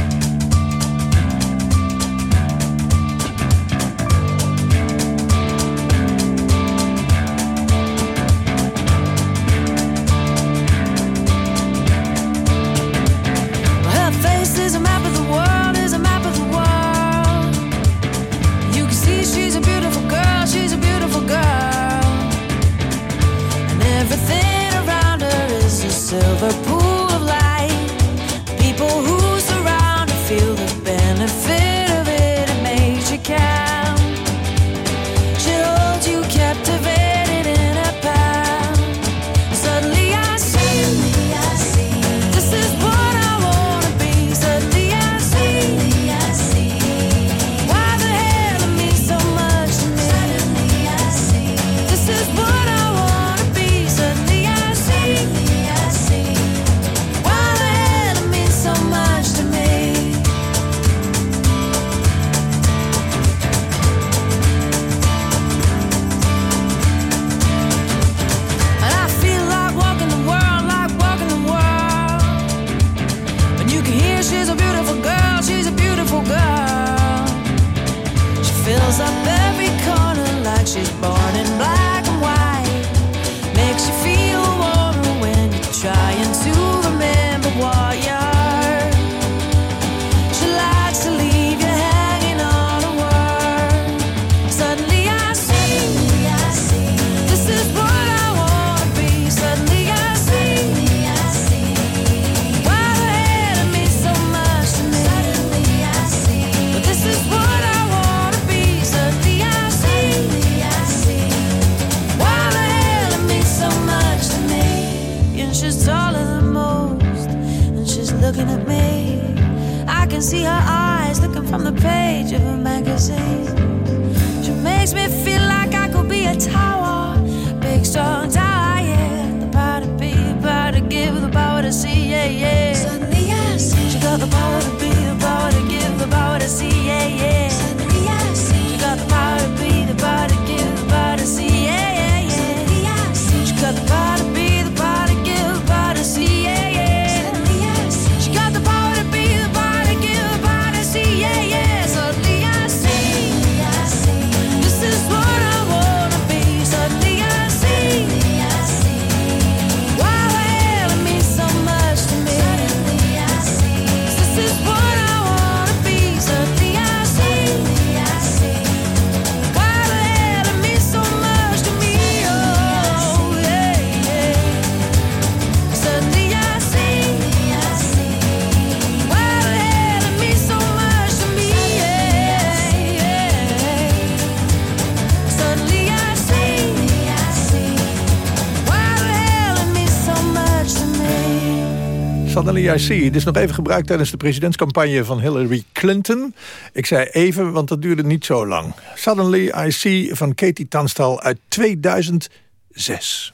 S13: Suddenly I See.
S2: Dit is nog even gebruikt tijdens de presidentscampagne van Hillary Clinton. Ik zei even, want dat duurde niet zo lang. Suddenly I See van Katie Tanstal uit 2006.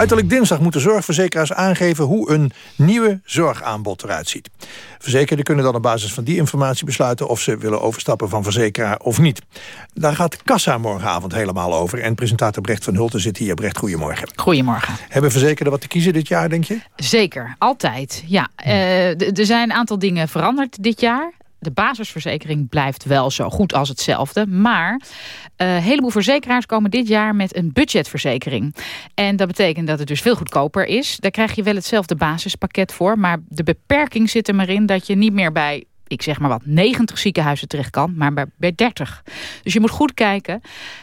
S2: Uiterlijk dinsdag moeten zorgverzekeraars aangeven hoe een nieuwe zorgaanbod eruit ziet. Verzekerden kunnen dan op basis van die informatie besluiten of ze willen overstappen van verzekeraar of niet. Daar gaat Kassa morgenavond helemaal over. En presentator Brecht van Hulten zit hier. Brecht, goedemorgen.
S14: Goedemorgen.
S2: Hebben verzekerden wat te kiezen dit jaar, denk je?
S14: Zeker, altijd. Ja, eh, d- er zijn een aantal dingen veranderd dit jaar. De basisverzekering blijft wel zo goed als hetzelfde. Maar eh, een heleboel verzekeraars komen dit jaar met een budgetverzekering. En dat betekent dat het dus veel goedkoper is. Daar krijg je wel hetzelfde basispakket voor. Maar de beperking zit er maar in dat je niet meer bij ik zeg maar wat, 90 ziekenhuizen terecht kan, maar bij, bij 30. Dus je moet goed kijken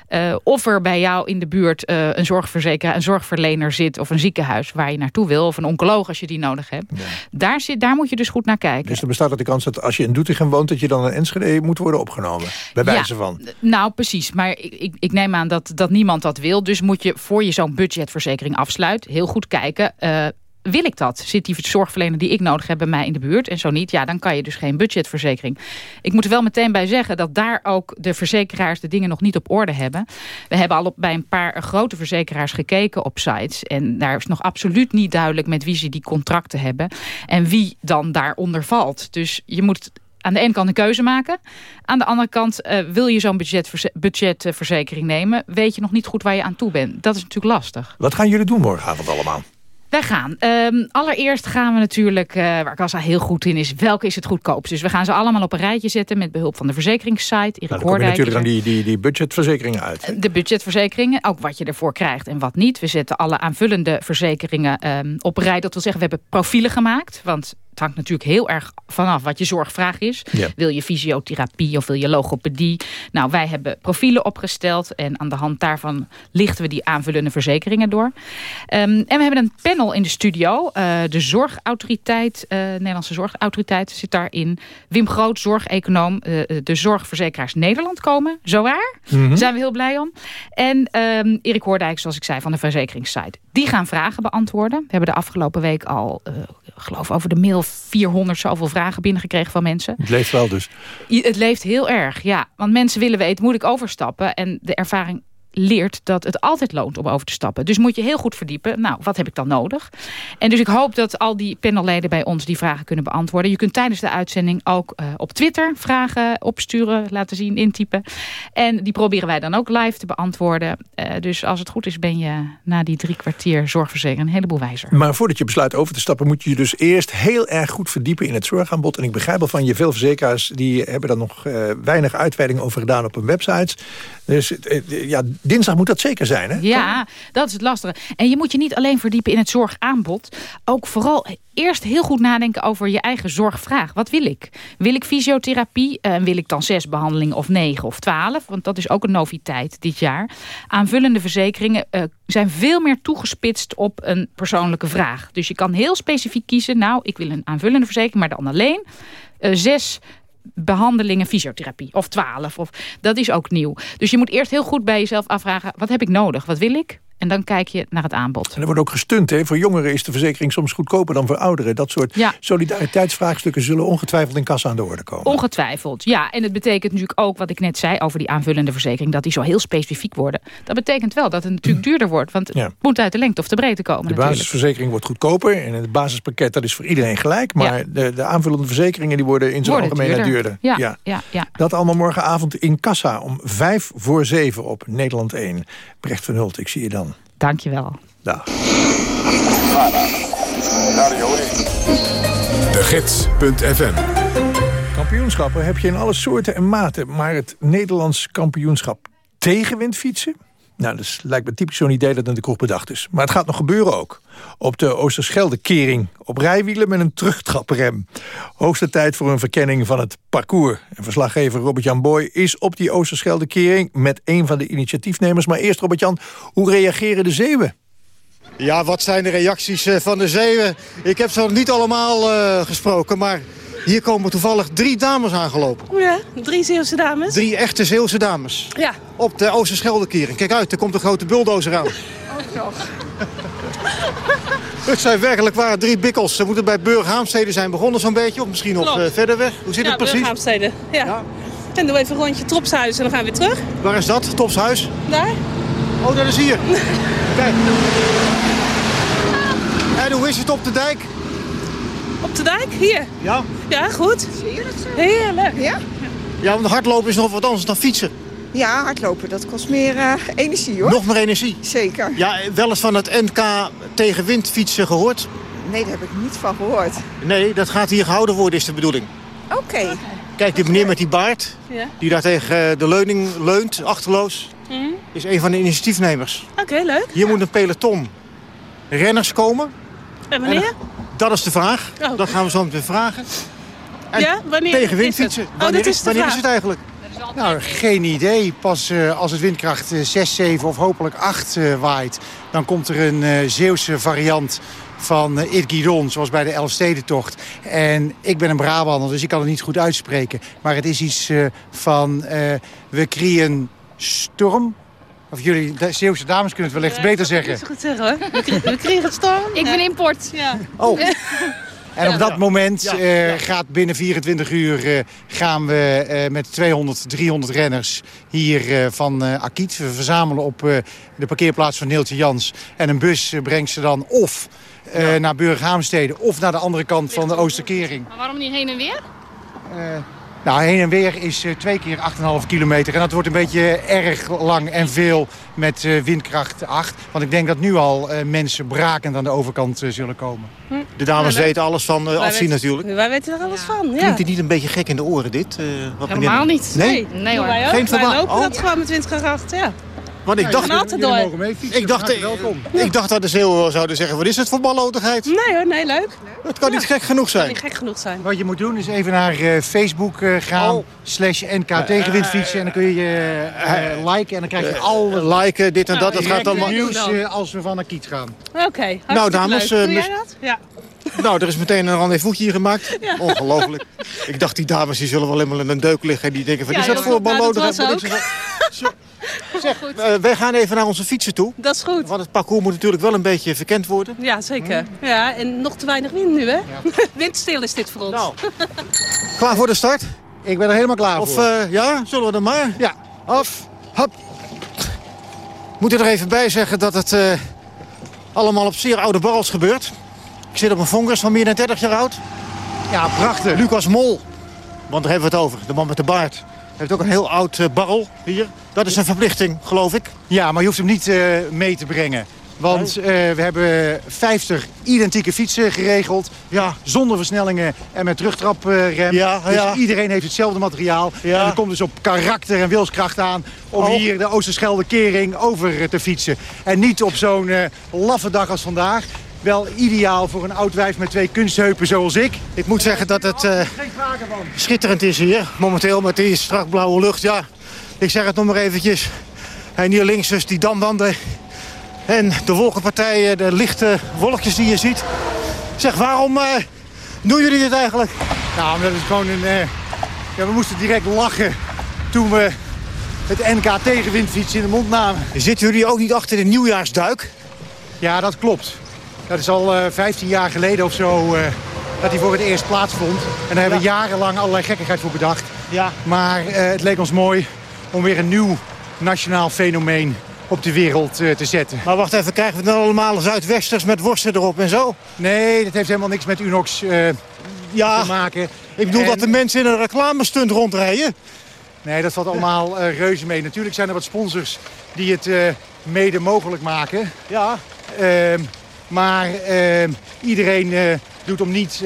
S14: eh, of er bij jou in de buurt eh, een zorgverzekeraar, een zorgverlener zit of een ziekenhuis waar je naartoe wil, of een oncoloog als je die nodig hebt. Daar, zit, daar moet je dus goed naar kijken.
S2: Dus er bestaat er de kans dat als je in Doetinchem woont... dat je dan in Enschede moet worden opgenomen. Bij wijze
S14: Ja,
S2: van.
S14: Nou, precies. Maar ik, ik, ik neem aan dat, dat niemand dat wil. Dus moet je, voor je zo'n budgetverzekering afsluit... heel goed kijken... eh, wil ik dat? Zit die zorgverlener die ik nodig heb bij mij in de buurt? En zo niet, ja, dan kan je dus geen budgetverzekering. Ik moet er wel meteen bij zeggen dat daar ook de verzekeraars de dingen nog niet op orde hebben. We hebben al op, bij een paar grote verzekeraars gekeken op sites. En daar is nog absoluut niet duidelijk met wie ze die contracten hebben. En wie dan daaronder valt. Dus je moet aan de ene kant een keuze maken. Aan de andere kant eh, wil je zo'n budgetverze- budgetverzekering nemen... weet je nog niet goed waar je aan toe bent. Dat is natuurlijk lastig.
S2: Wat gaan jullie doen morgenavond allemaal?
S14: Wij gaan. Ehm, allereerst gaan we natuurlijk, eh, waar Kassa heel goed in is, welke is het goedkoopst? Dus we gaan ze allemaal op een rijtje zetten met behulp van de verzekeringssite. Erik
S2: Nou, dan kom je natuurlijk aan die, die, die budgetverzekeringen uit.
S14: De budgetverzekeringen, ook wat je ervoor krijgt en wat niet. We zetten alle aanvullende verzekeringen ehm, op rij. Dat wil zeggen, we hebben profielen gemaakt. Want het hangt natuurlijk heel erg vanaf wat je zorgvraag is.
S15: Ja.
S14: Wil je fysiotherapie of wil je logopedie? Nou, wij hebben profielen opgesteld. En aan de hand daarvan lichten we die aanvullende verzekeringen door. Ehm, en we hebben een panel in de studio. Eh, de Zorgautoriteit, eh, Nederlandse Zorgautoriteit zit daarin. Wim Groot, zorgeconoom. eh, de Zorgverzekeraars Nederland komen. Zo waar.
S15: Mhm.
S14: Daar zijn we heel blij om. En ehm, Erik Hoordijk, zoals ik zei, van de verzekeringssite. Die gaan vragen beantwoorden. We hebben de afgelopen week al, geloof over de mail, 400 zoveel vragen binnengekregen van mensen.
S2: Het leeft wel dus.
S14: Het leeft heel erg, ja. Want mensen willen weten, moet ik overstappen? En de ervaring leert dat het altijd loont om over te stappen. Dus moet je heel goed verdiepen. Nou, wat heb ik dan nodig? En dus ik hoop dat al die panelleden bij ons die vragen kunnen beantwoorden. Je kunt tijdens de uitzending ook eh, op Twitter vragen opsturen, laten zien, intypen. En die proberen wij dan ook live te beantwoorden. Eh, dus als het goed is ben je na die drie kwartier zorgverzekering een heleboel wijzer.
S2: Maar voordat je besluit over te stappen... moet je je dus eerst heel erg goed verdiepen in het zorgaanbod. En ik begrijp al van je, veel verzekeraars... die hebben daar nog eh, weinig uitweiding over gedaan op hun websites. Dus eh, eh, ja, dinsdag moet dat zeker zijn, hè?
S14: Ja, dat is het lastige. En je moet je niet alleen verdiepen in het zorgaanbod. Ook vooral eerst heel goed nadenken over je eigen zorgvraag. Wat wil ik? Wil ik fysiotherapie? En wil ik dan zes behandelingen of negen of twaalf? Want dat is ook een noviteit dit jaar. Aanvullende verzekeringen eh, zijn veel meer toegespitst op een persoonlijke vraag. Dus je kan heel specifiek kiezen. Nou, ik wil een aanvullende verzekering, maar dan alleen eh, zes behandelingen fysiotherapie. Of twaalf. Of, dat is ook nieuw. Dus je moet eerst heel goed bij jezelf afvragen... wat heb ik nodig? Wat wil ik? En dan kijk je naar het aanbod.
S2: En er wordt ook gestund. Hè? Voor jongeren is de verzekering soms goedkoper dan voor ouderen. Dat soort
S14: Ja.
S2: solidariteitsvraagstukken zullen ongetwijfeld in kassa aan de orde komen.
S14: Ongetwijfeld, ja. En het betekent natuurlijk ook, wat ik net zei over die aanvullende verzekering... dat die zo heel specifiek worden. Dat betekent wel dat het natuurlijk duurder wordt. Want het
S2: Ja.
S14: moet uit de lengte of de breedte komen
S2: De
S14: natuurlijk.
S2: basisverzekering wordt goedkoper. En het basispakket dat is voor iedereen gelijk. Maar
S14: Ja.
S2: de, de aanvullende verzekeringen die worden in zijn algemeenheid duurder.
S14: Ja, ja. Ja, ja.
S2: Dat allemaal morgenavond in Kassa om vijf voor zeven op Nederland 1. Brecht van Hult, ik zie je dan.
S14: Dankjewel.
S2: Dag.
S1: De Gids.fm
S2: Kampioenschappen heb je in alle soorten en maten. Maar het Nederlands kampioenschap tegenwindfietsen... Nou, dat is, lijkt me typisch zo'n idee dat in de kroeg bedacht is. Maar het gaat nog gebeuren ook. Op de Oosterschelde-kering. Op rijwielen met een terugtraprem. Hoogste tijd voor een verkenning van het parcours. En verslaggever Robert-Jan Boy is op die Oosterschelde-kering... met een van de initiatiefnemers. Maar eerst, Robert-Jan, hoe reageren de zeeuwen?
S15: Ja, wat zijn de reacties eh, van de zeeuwen? Ik heb ze nog niet allemaal eh, gesproken, maar hier komen toevallig drie dames aangelopen.
S16: Ja, drie Zeeuwse dames.
S15: Drie echte Zeeuwse dames.
S16: Ja.
S15: Op de Oosterscheldekering. Kijk uit, er komt een grote bulldozer aan. *laughs*
S16: Oh, *laughs*
S15: Het zijn werkelijk waar drie bikkels. Ze moeten bij Burghaamstede zijn begonnen zo'n beetje, of misschien nog eh, verder weg. Hoe zit
S16: ja,
S15: het precies?
S16: Burghaamstede. Ja. En doen we even een rondje Tropshuis en dan gaan we weer terug.
S15: Waar is dat? Topshuis?
S16: Daar.
S15: Oh, dat is hier. *laughs* Kijk. En hoe is het op de dijk?
S16: Op de dijk? Hier.
S15: Ja.
S16: Ja, goed. Heerlijk.
S17: Ja?
S15: Ja, want hardlopen is nog wat anders dan fietsen.
S17: Ja, hardlopen, dat kost meer eh, energie hoor.
S15: Nog meer energie?
S17: Zeker.
S15: Ja, wel eens van het NK tegen windfietsen gehoord?
S17: Nee, daar heb ik niet van gehoord.
S15: Nee, dat gaat hier gehouden worden, is de bedoeling.
S17: Oké.
S15: Kijk, die meneer met die baard,
S16: Ja.
S15: die daar tegen eh, de leuning leunt, achterloos,
S16: Mhm.
S15: is een van de initiatiefnemers.
S16: Oké, leuk.
S15: Hier moet een peloton renners komen.
S16: En wanneer?
S15: Dat is de vraag.
S16: Oh.
S15: Dat gaan we zo meteen vragen. En
S16: ja, wanneer
S15: tegen
S16: is het?
S15: windfietsen.
S16: Oh,
S15: wanneer is,
S16: de
S15: wanneer is het eigenlijk?
S18: Nou, geen idee. Pas eh, als het windkracht eh, 6, 7 of hopelijk 8 eh, waait... dan komt er een eh, Zeeuwse variant van uh, It Guidon, zoals bij de Elfstedentocht. En ik ben een Brabander, dus ik kan het niet goed uitspreken. Maar het is iets eh, van... eh, we creëren storm... Of jullie de Zeeuwse dames kunnen het wellicht beter zeggen.
S16: Niet zo goed zeggen hoor. We kregen het storm.
S14: Ik ben import.
S16: Ja.
S18: Oh. En op dat moment
S15: Ja,
S18: eh, gaat binnen 24 uur eh, gaan we eh, met 200, 300 renners hier eh, van eh Akiet. We verzamelen op eh, de parkeerplaats van Neeltje Jans. En een bus brengt ze dan of eh, naar Burghaamstede of naar de andere kant van de Oosterkering.
S14: Maar waarom niet heen en weer?
S18: Nou, heen en weer is eh, twee keer 8,5 kilometer. En dat wordt een beetje erg lang en veel met eh, windkracht 8. Want ik denk dat nu al eh, mensen brakend aan de overkant eh, zullen komen.
S15: De dames
S16: Nou,
S15: weten alles van eh, afzien natuurlijk.
S16: Wij weten er alles van, ja.
S15: Klinkt het niet een beetje gek in de oren dit? eh, wat
S14: Helemaal
S15: meneer-
S14: niet.
S15: Nee?
S14: Nee hoor.
S16: Wij ook.
S15: Geen
S16: Wij lopen
S15: Oh.
S16: dat gewoon met windkracht, ja.
S15: Want ik
S16: Ja,
S15: dacht,
S16: je kan altijd door.
S18: mogen mee fietsen.
S15: ik, dacht, ik dacht dat de Zeeuwen zouden zeggen, wat is het voor ballotigheid?
S16: Nee hoor, nee, leuk.
S15: Het kan niet gek genoeg
S16: Kan
S15: zijn.
S16: niet gek genoeg zijn.
S18: Wat je moet doen is even naar eh, Facebook eh, gaan.
S15: Oh.
S18: Slash NK tegenwindfietsen. En dan kun je eh, eh, liken. En dan krijg je al
S15: Eh, liken, dit en dat, dat gaat allemaal...
S18: nieuws eh, als we van Akiet gaan.
S16: Oké,
S15: Nou, dames,
S16: leuk.
S15: eh,
S16: Doe jij dat? Ja.
S15: Nou, er is meteen een rendezvousje hier gemaakt. Ongelooflijk. Ik dacht, die dames die zullen wel helemaal in een deuk liggen. En die denken, van,
S16: Ja,
S15: is dat voor
S16: nou, dat
S15: ballodigheid? Zeg, eh, wij gaan even naar onze fietsen toe.
S16: Dat is goed.
S15: Want het parcours moet natuurlijk wel een beetje verkend worden.
S16: Ja, zeker. Ja, en nog te weinig wind nu, hè? *laughs* Windstil is dit voor ons.
S15: Nou. *laughs* Klaar voor de start?
S18: Ik ben er helemaal klaar
S15: Of
S18: voor.
S15: eh, ja, zullen we dan maar?
S18: Ja.
S15: Af, hop. Moet er even bij zeggen dat het eh, allemaal op zeer oude barrels gebeurt. Ik zit op een Vongus van meer dan 30 jaar oud.
S18: Ja, prachtig.
S15: Lucas Mol, want daar hebben we het over. De man met de baard. Heeft ook een heel oud eh, barrel hier. Dat is een verplichting, geloof ik.
S18: Ja, maar je hoeft hem niet eh, mee te brengen. Want eh, we hebben 50 identieke fietsen geregeld. Ja, zonder versnellingen en met terugtraprem.
S15: Ja,
S18: dus iedereen heeft hetzelfde materiaal. En het komt dus op karakter en wilskracht aan... om
S15: Oh.
S18: hier de Oosterschelde kering over te fietsen. En niet op zo'n eh, laffe dag als vandaag. Wel ideaal voor een oud wijf met twee kunstheupen zoals ik.
S15: Ik moet zeggen dat het eh, schitterend is hier. Momenteel met die strak blauwe lucht. Ja, ik zeg het nog maar eventjes. En hier links dus die damwanden. En de wolkenpartijen, de lichte wolkjes die je ziet. Zeg, waarom eh, doen jullie dit eigenlijk?
S18: Nou, omdat het gewoon een... eh, ja, we moesten direct lachen toen we het NK tegenwindfiets in de mond namen.
S15: Zitten jullie ook niet achter de nieuwjaarsduik?
S18: Ja, dat klopt. Dat is al uh, 15 jaar geleden of zo uh, dat hij voor het eerst plaatsvond. En daar hebben we jarenlang allerlei gekkigheid voor bedacht.
S15: Ja.
S18: Maar uh, het leek ons mooi om weer een nieuw nationaal fenomeen op de wereld uh, te zetten.
S15: Maar wacht even, krijgen we dan allemaal Zuidwesters met worsten erop en zo?
S18: Nee, dat heeft helemaal niks met Unox uh,
S15: ja,
S18: te maken.
S15: Ik bedoel en... dat de mensen in een reclamestunt rondrijden.
S18: Nee, dat valt allemaal uh, reuze mee. Natuurlijk zijn er wat sponsors die het mede mogelijk maken.
S15: Ja.
S18: Maar ehm, iedereen doet om niet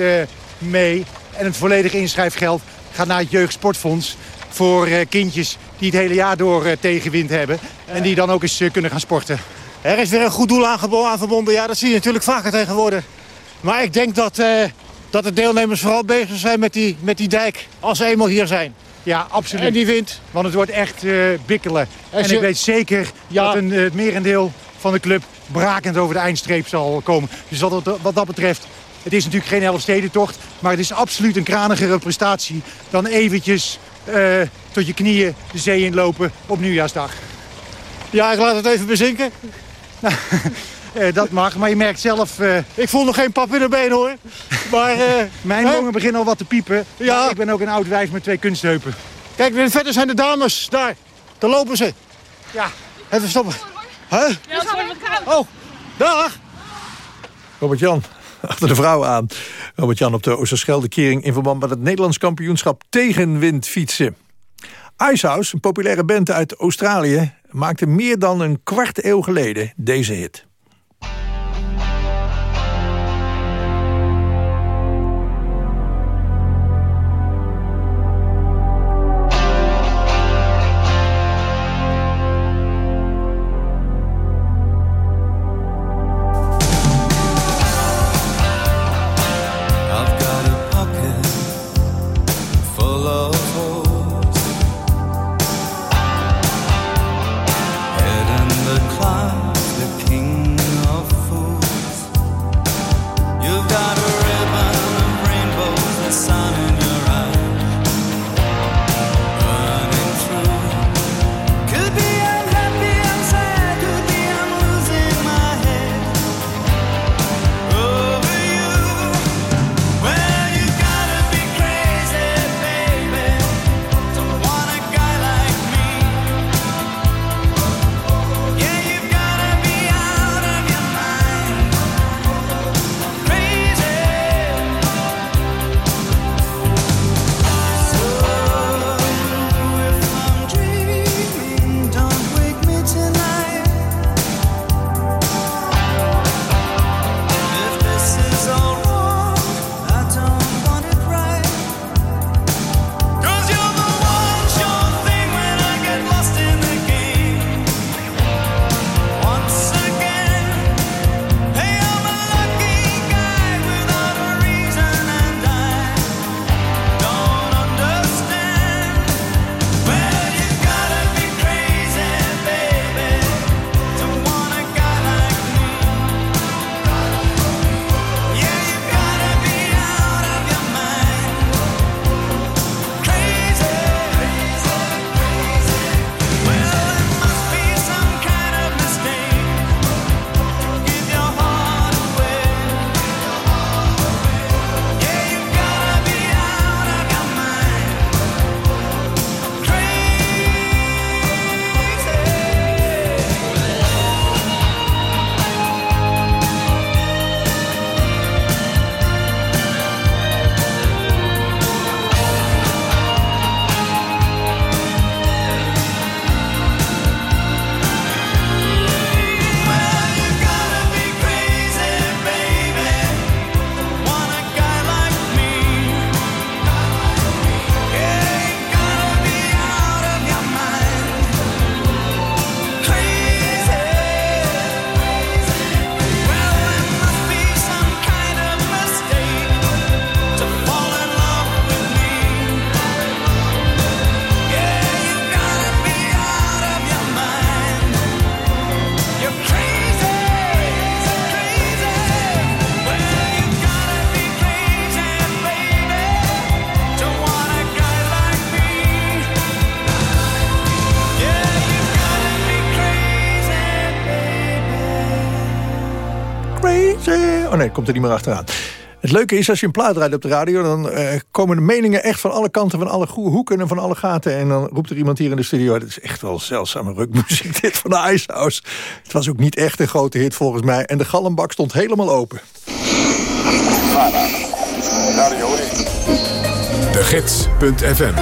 S18: mee. En het volledige inschrijfgeld gaat naar het Jeugdsportfonds voor uh, kindjes die het hele jaar door tegenwind hebben. En die dan ook eens kunnen gaan sporten.
S15: Er is weer een goed doel aan verbonden. Ja, dat zie je natuurlijk vaker tegenwoordig. Maar ik denk dat, dat de deelnemers vooral bezig zijn met die, met die dijk. Als ze eenmaal hier zijn.
S18: Ja, absoluut.
S15: En die wind.
S18: Want het wordt echt bikkelen. En, en ik weet zeker ja. dat een, het merendeel van de club brakend over de eindstreep zal komen. Dus wat, wat dat betreft het is natuurlijk geen Elfstedentocht, maar het is absoluut een kranigere prestatie dan eventjes uh, tot je knieën de zee inlopen op nieuwjaarsdag.
S15: Ja, ik laat het even bezinken. *laughs*
S18: Nou, uh, dat mag, maar je merkt zelf... Uh,
S15: ik voel nog geen pap in de been, hoor. Maar,
S18: Mijn longen beginnen al wat te piepen. Ja. Ik ben ook een oud wijf met twee kunstheupen.
S15: Kijk, verder zijn de dames. Daar, daar lopen ze.
S18: Ja.
S15: Even stoppen. Huh? Oh, dag.
S2: Robert-Jan, *laughs* achter de vrouw aan. Robert-Jan op de Oosterschelde-kering... in verband met het Nederlands kampioenschap tegenwindfietsen. Icehouse, een populaire band uit Australië... maakte meer dan een kwart eeuw geleden deze hit. Komt er niet meer achteraan. Het leuke is, als je een plaat draait op de radio... dan uh, komen de meningen echt van alle kanten, van alle hoeken en van alle gaten. En dan roept er iemand hier in de studio... het is echt wel zeldzame rukmuziek *laughs* dit van de Icehouse. Het was ook niet echt een grote hit volgens mij. En de galmbak stond helemaal open.
S1: De Gids.fm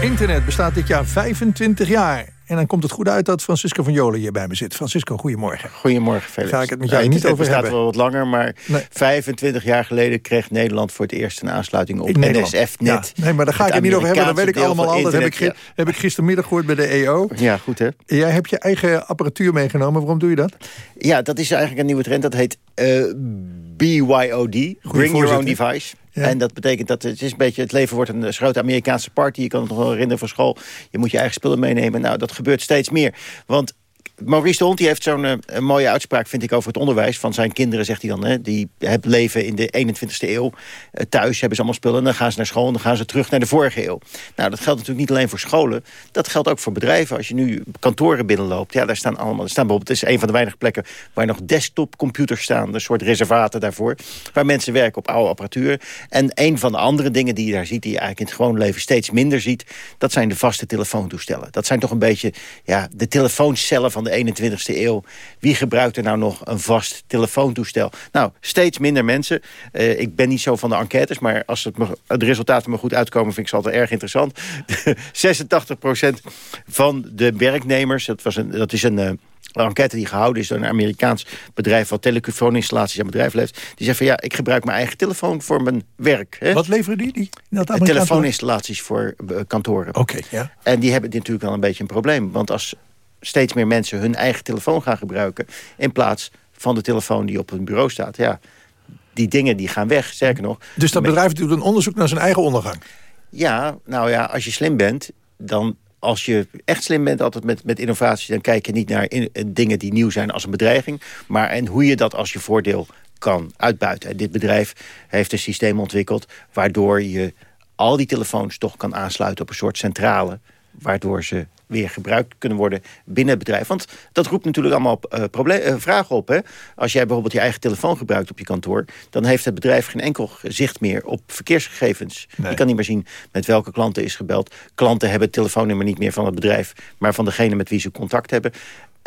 S2: Internet bestaat dit jaar 25 jaar. En dan komt het goed uit dat Francisco van Jolen hier bij me zit. Francisco, goedemorgen.
S19: Goedemorgen, Felix.
S2: Ga ik het met jou niet over hebben.
S19: wel wat langer, maar 25 jaar geleden kreeg Nederland voor het eerst een aansluiting op. NSF-net.
S2: Ja. Nee, maar daar ga ik het niet over hebben. Dat weet ik allemaal al. Dat heb ik,
S19: ja.
S2: heb ik gistermiddag gehoord bij de EO.
S19: Ja, goed hè.
S2: Jij hebt je eigen apparatuur meegenomen. Waarom doe je dat?
S19: Ja, dat is eigenlijk een nieuwe trend. Dat heet uh, BYOD. Bring Your Own Device. En dat betekent dat het is een beetje het leven wordt een grote Amerikaanse party. Je kan het nog wel herinneren van school. Je moet je eigen spullen meenemen. Nou, dat gebeurt steeds meer. Want Maurice de Hond die heeft zo'n uh, mooie uitspraak, vind ik, over het onderwijs. Van zijn kinderen, zegt hij dan, hè, die hebben leven in de 21ste eeuw. Uh, thuis hebben ze allemaal spullen, en dan gaan ze naar school... en dan gaan ze terug naar de vorige eeuw. Nou, dat geldt natuurlijk niet alleen voor scholen. Dat geldt ook voor bedrijven. Als je nu kantoren binnenloopt, ja, daar staan allemaal... Staan bijvoorbeeld, het is een van de weinige plekken... waar nog desktopcomputers staan, een soort reservaten daarvoor... waar mensen werken op oude apparatuur. En een van de andere dingen die je daar ziet... die je eigenlijk in het gewone leven steeds minder ziet... dat zijn de vaste telefoontoestellen. Dat zijn toch een beetje ja, de telefooncellen van de 21ste eeuw. Wie gebruikt er nou nog een vast telefoontoestel? Nou, steeds minder mensen. Uh, ik ben niet zo van de enquêtes, maar als het me, de resultaten me goed uitkomen... vind ik ze altijd erg interessant. *laughs* 86% van de werknemers, dat, was een, dat is een... Uh, een enquête die gehouden is door een Amerikaans bedrijf... wat telefooninstallaties aan bedrijf levert. Die zegt van ja, ik gebruik mijn eigen telefoon voor mijn werk. Hè?
S2: Wat leveren die? die
S19: dat telefooninstallaties voor uh, kantoren.
S2: Oké, okay, ja.
S19: En die hebben natuurlijk wel een beetje een probleem. Want als steeds meer mensen hun eigen telefoon gaan gebruiken... in plaats van de telefoon die op hun bureau staat. Ja, die dingen die gaan weg, sterker nog.
S2: Dus dat bedrijf doet een onderzoek naar zijn eigen ondergang?
S19: Ja, nou ja, als je slim bent, dan... Als je echt slim bent altijd met, met innovatie... dan kijk je niet naar in, dingen die nieuw zijn als een bedreiging... maar en hoe je dat als je voordeel kan uitbuiten. En dit bedrijf heeft een systeem ontwikkeld... waardoor je al die telefoons toch kan aansluiten op een soort centrale... waardoor ze weer gebruikt kunnen worden binnen het bedrijf. Want dat roept natuurlijk allemaal uh, uh, vragen op. Hè? Als jij bijvoorbeeld je eigen telefoon gebruikt op je kantoor... dan heeft het bedrijf geen enkel zicht meer op verkeersgegevens. Nee. Je kan niet meer zien met welke klanten is gebeld. Klanten hebben het telefoonnummer niet meer van het bedrijf... maar van degene met wie ze contact hebben.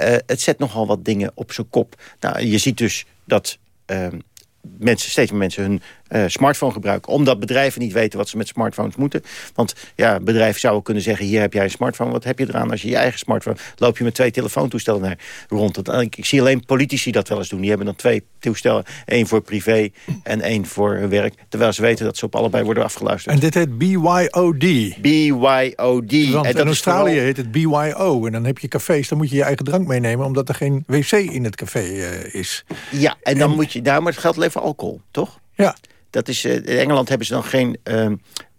S19: Uh, het zet nogal wat dingen op zijn kop. Nou, je ziet dus dat mensen, steeds meer mensen hun uh, smartphone gebruiken. Omdat bedrijven niet weten wat ze met smartphones moeten. Want ja, bedrijven zouden kunnen zeggen... hier heb jij een smartphone, wat heb je eraan als je je eigen smartphone... loop je met twee telefoontoestellen naar, rond. Ik, ik zie alleen politici dat wel eens doen. Die hebben dan twee toestellen. één voor privé en één voor hun werk. Terwijl ze weten dat ze op allebei worden afgeluisterd.
S2: En dit heet BYOD.
S19: BYOD.
S2: Want
S19: en dat
S2: in Australië
S19: vooral...
S2: heet het BYO. En dan heb je cafés, dan moet je je eigen drank meenemen... omdat er geen wc in het café uh, is.
S19: Ja, en dan en... moet je... Nou, maar het geldt alleen voor alcohol, toch?
S2: Ja.
S19: Dat is, uh, in Engeland hebben ze dan geen uh,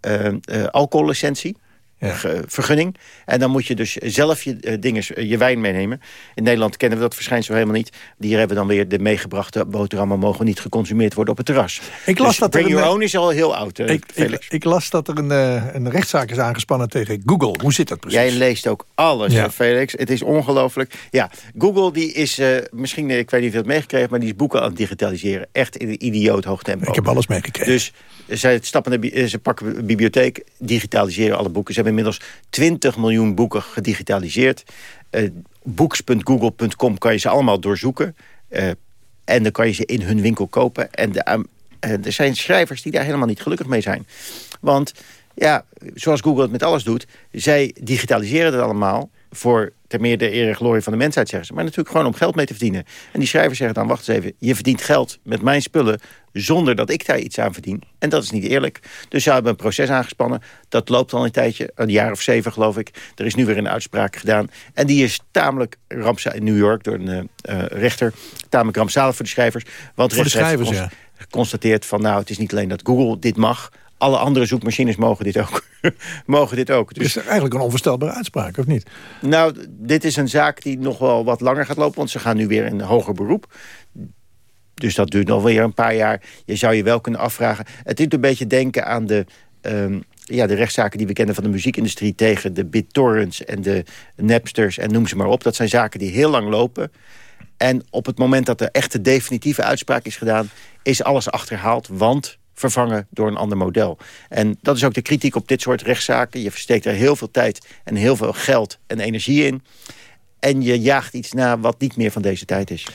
S19: uh, alcohollicentie. Ja. vergunning. En dan moet je dus zelf je, uh, dingen, je wijn meenemen. In Nederland kennen we dat verschijnsel helemaal niet. Hier hebben we dan weer de meegebrachte boterhammen... mogen niet geconsumeerd worden op het terras.
S2: Ik las
S19: dus
S2: dat
S19: Bring
S2: er
S19: Your
S2: een,
S19: Own is al heel oud,
S2: ik,
S19: Felix.
S2: Ik, ik, las dat er een, een rechtszaak is aangespannen tegen Google. Hoe zit dat precies?
S19: Jij leest ook alles, ja. Felix. Het is ongelooflijk. Ja, Google die is, misschien, ik weet niet of je het meegekregen... maar die is boeken aan het digitaliseren. Echt in een idioot hoog tempo.
S2: Ik heb alles meegekregen.
S19: Dus zij, stappen ze pakken bibliotheek, digitaliseren alle boeken. Ze inmiddels 20 miljoen boeken gedigitaliseerd. Uh, Books.google.com kan je ze allemaal doorzoeken. Uh, en dan kan je ze in hun winkel kopen. En de, er zijn schrijvers die daar helemaal niet gelukkig mee zijn. Want ja, zoals Google het met alles doet... zij digitaliseren het allemaal voor ter meer de eer en glorie van de mensheid, zeggen ze. Maar natuurlijk gewoon om geld mee te verdienen. En die schrijvers zeggen dan, wacht eens even... je verdient geld met mijn spullen zonder dat ik daar iets aan verdien. En dat is niet eerlijk. Dus ze hebben een proces aangespannen. Dat loopt al een tijdje, een jaar of zeven geloof ik. Er is nu weer een uitspraak gedaan. En die is tamelijk rampzalig in New York door een uh, rechter. Tamelijk rampzalig voor de schrijvers. Want
S2: voor de schrijvers, ja.
S19: constateert van, nou, het is niet alleen dat Google dit mag alle andere zoekmachines mogen dit ook. *laughs* mogen dit ook.
S2: Dus... Is er eigenlijk een onvoorstelbare uitspraak, of niet?
S19: Nou, dit is een zaak die nog wel wat langer gaat lopen... want ze gaan nu weer in hoger beroep. Dus dat duurt nog weer een paar jaar. Je zou je wel kunnen afvragen. Het doet een beetje denken aan de... Um, ja, de rechtszaken die we kennen van de muziekindustrie... tegen de BitTorrents en de Napsters en noem ze maar op. Dat zijn zaken die heel lang lopen. En op het moment dat de echte definitieve uitspraak is gedaan... is alles achterhaald, want vervangen door een ander model. En dat is ook de kritiek op dit soort rechtszaken. Je versteekt er heel veel tijd en heel veel geld en energie in. En je jaagt iets na wat niet meer van deze tijd is.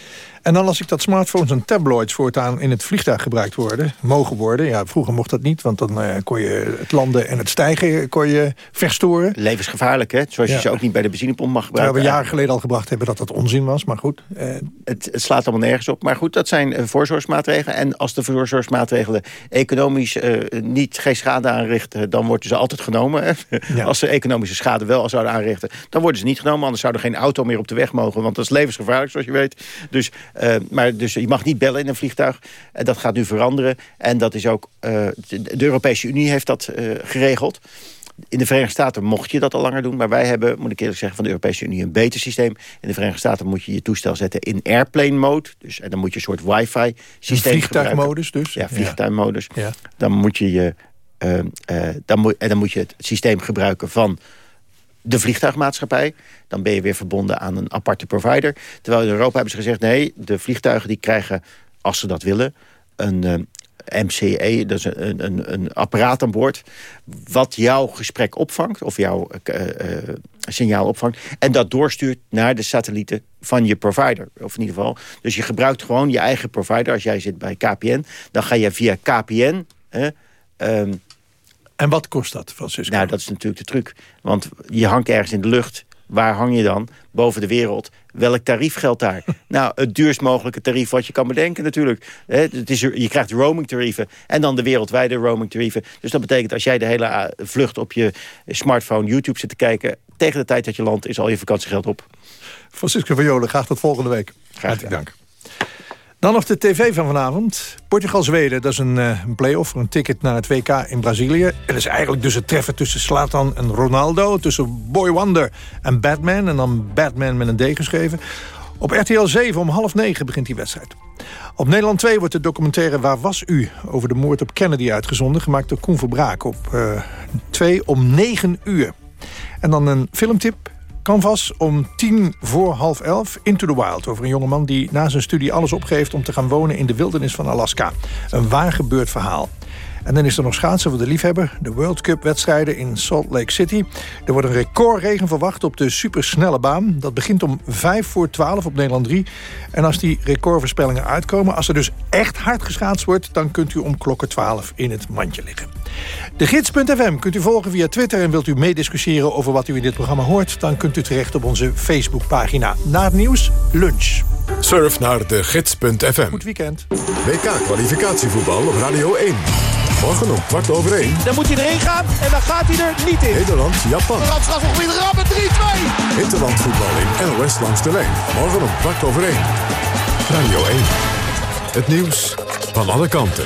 S2: En dan als ik dat smartphones en tabloids voortaan in het vliegtuig gebruikt worden, mogen worden. Ja, vroeger mocht dat niet, want dan uh, kon je het landen en het stijgen kon je verstoren.
S19: Levensgevaarlijk, hè? Zoals je ze ook niet bij de benzinepomp mag gebruiken.
S2: Waar we jaren geleden al gebracht hebben dat dat onzin was, maar goed.
S19: Uh, het, het, slaat allemaal nergens op. Maar goed, dat zijn voorzorgsmaatregelen. En als de voorzorgsmaatregelen economisch niet geen schade aanrichten, dan worden ze altijd genomen. Ja. Als ze economische schade wel zouden aanrichten, dan worden ze niet genomen. Anders zou er geen auto meer op de weg mogen, want dat is levensgevaarlijk, zoals je weet. Dus uh, maar dus je mag niet bellen in een vliegtuig. En dat gaat nu veranderen. En dat is ook... Uh, de Europese Unie heeft dat geregeld. In de Verenigde Staten mocht je dat al langer doen. Maar wij hebben, moet ik eerlijk zeggen, van de Europese Unie een beter systeem. In de Verenigde Staten moet je je toestel zetten in airplane mode. Dus, en dan moet je een soort wifi systeem
S2: Vliegtuigmodus dus?
S19: Ja, vliegtuigmodus. Ja. Dan moet je je... Uh, dan moet, en dan moet je het systeem gebruiken van de vliegtuigmaatschappij. Dan ben je weer verbonden aan een aparte provider. Terwijl in Europa hebben ze gezegd... nee, de vliegtuigen die krijgen, als ze dat willen... een eh, MCE, dat is een, een, een, apparaat aan boord... wat jouw gesprek opvangt, of jouw uh, uh, signaal opvangt... en dat doorstuurt naar de satellieten van je provider. Of in ieder geval. Dus je gebruikt gewoon je eigen provider. Als jij zit bij KPN, dan ga je via KPN...
S2: en wat kost dat, Francisco?
S19: Nou, dat is natuurlijk de truc. Want je hangt ergens in de lucht. Waar hang je dan? Boven de wereld. Welk tarief geldt daar? *laughs* nou, het duurst mogelijke tarief wat je kan bedenken natuurlijk. Het is, je krijgt roaming tarieven en dan de wereldwijde roaming tarieven. Dus dat betekent als jij de hele eh, vlucht op je smartphone YouTube zit te kijken... tegen de tijd dat je landt is al je vakantiegeld op.
S2: Francisco van Jolen, graag tot volgende week.
S19: Graag Hartelijk dank.
S2: Dan nog de tv van vanavond. Portugal-Zweden, dat is een, uh, een play-off voor een ticket naar het WK in Brazilië. Dat is eigenlijk dus het treffen tussen Slatan en Ronaldo. Tussen Boy Wonder en Batman. En dan Batman met een D geschreven. Op RTL 7 om half negen begint die wedstrijd. Op Nederland 2 wordt de documentaire Waar was u? over de moord op Kennedy uitgezonden. Gemaakt door Koen Verbraak op uh, 2 om 9 uur. En dan een filmtip Canvas om tien voor half elf Into the Wild... over een jongeman die na zijn studie alles opgeeft... om te gaan wonen in de wildernis van Alaska. Een waar gebeurd verhaal. En dan is er nog schaatsen voor de liefhebber. De World Cup wedstrijden in Salt Lake City. Er wordt een recordregen verwacht op de supersnelle baan. Dat begint om 5 voor 12 op Nederland 3. En als die recordvoorspellingen uitkomen... als er dus echt hard geschaatst wordt... dan kunt u om klokken 12 in het mandje liggen. De gids.fm kunt u volgen via Twitter... en wilt u meediscussiëren over wat u in dit programma hoort... dan kunt u terecht op onze Facebookpagina. Na het nieuws, lunch.
S1: Surf naar de gids.fm.
S2: Goed weekend.
S1: WK-kwalificatievoetbal op Radio 1. Morgen om kwart over één.
S15: Dan moet hij erin gaan en dan gaat hij er niet in.
S1: Nederland, Japan.
S15: Nog weer rammen, 3-2.
S1: Interlandvoetbal in NOS langs de lijn. Morgen om kwart over één. Radio 1. Het nieuws van alle kanten.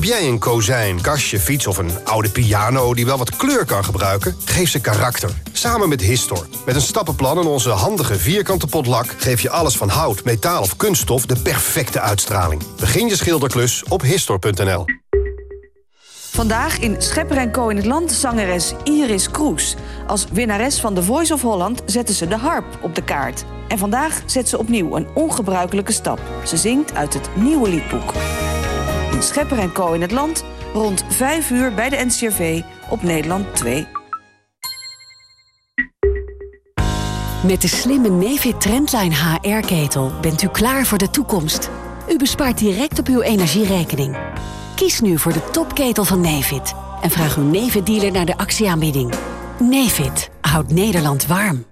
S20: Heb jij een kozijn, kastje, fiets of een oude piano die wel wat kleur kan gebruiken? Geef ze karakter. Samen met Histor. Met een stappenplan en onze handige vierkante potlak... geef je alles van hout, metaal of kunststof de perfecte uitstraling. Begin je schilderklus op Histor.nl.
S12: Vandaag in Schepper en Co in het Land zangeres Iris Kroes. Als winnares van The Voice of Holland zetten ze de harp op de kaart. En vandaag zet ze opnieuw een ongebruikelijke stap. Ze zingt uit het nieuwe liedboek. In Schepper en Co in het Land, rond 5 uur bij de NCRV op Nederland 2.
S21: Met de slimme Nefit Trendline HR-ketel bent u klaar voor de toekomst. U bespaart direct op uw energierekening. Kies nu voor de topketel van Nefit en vraag uw Nefit-dealer naar de actieaanbieding. Nefit houdt Nederland warm.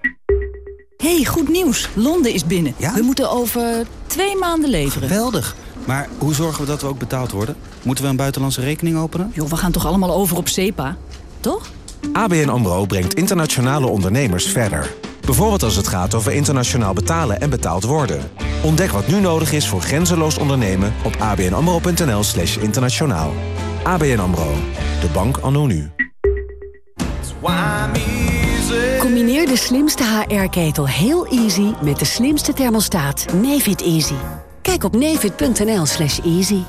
S22: hey, goed nieuws. Londen is binnen. We moeten over twee maanden leveren.
S23: Geweldig. Maar hoe zorgen we dat we ook betaald worden? Moeten we een buitenlandse rekening openen?
S22: Joh, we gaan toch allemaal over op SEPA, toch?
S24: ABN AMRO brengt internationale ondernemers verder.
S25: Bijvoorbeeld als het gaat over internationaal betalen en betaald worden. Ontdek wat nu nodig is voor grenzeloos ondernemen op abnamro.nl slash internationaal. ABN AMRO, de bank anno nu.
S21: Combineer de slimste HR-ketel heel easy met de slimste thermostaat Nefit Easy. Kijk op nefit.nl slash easy.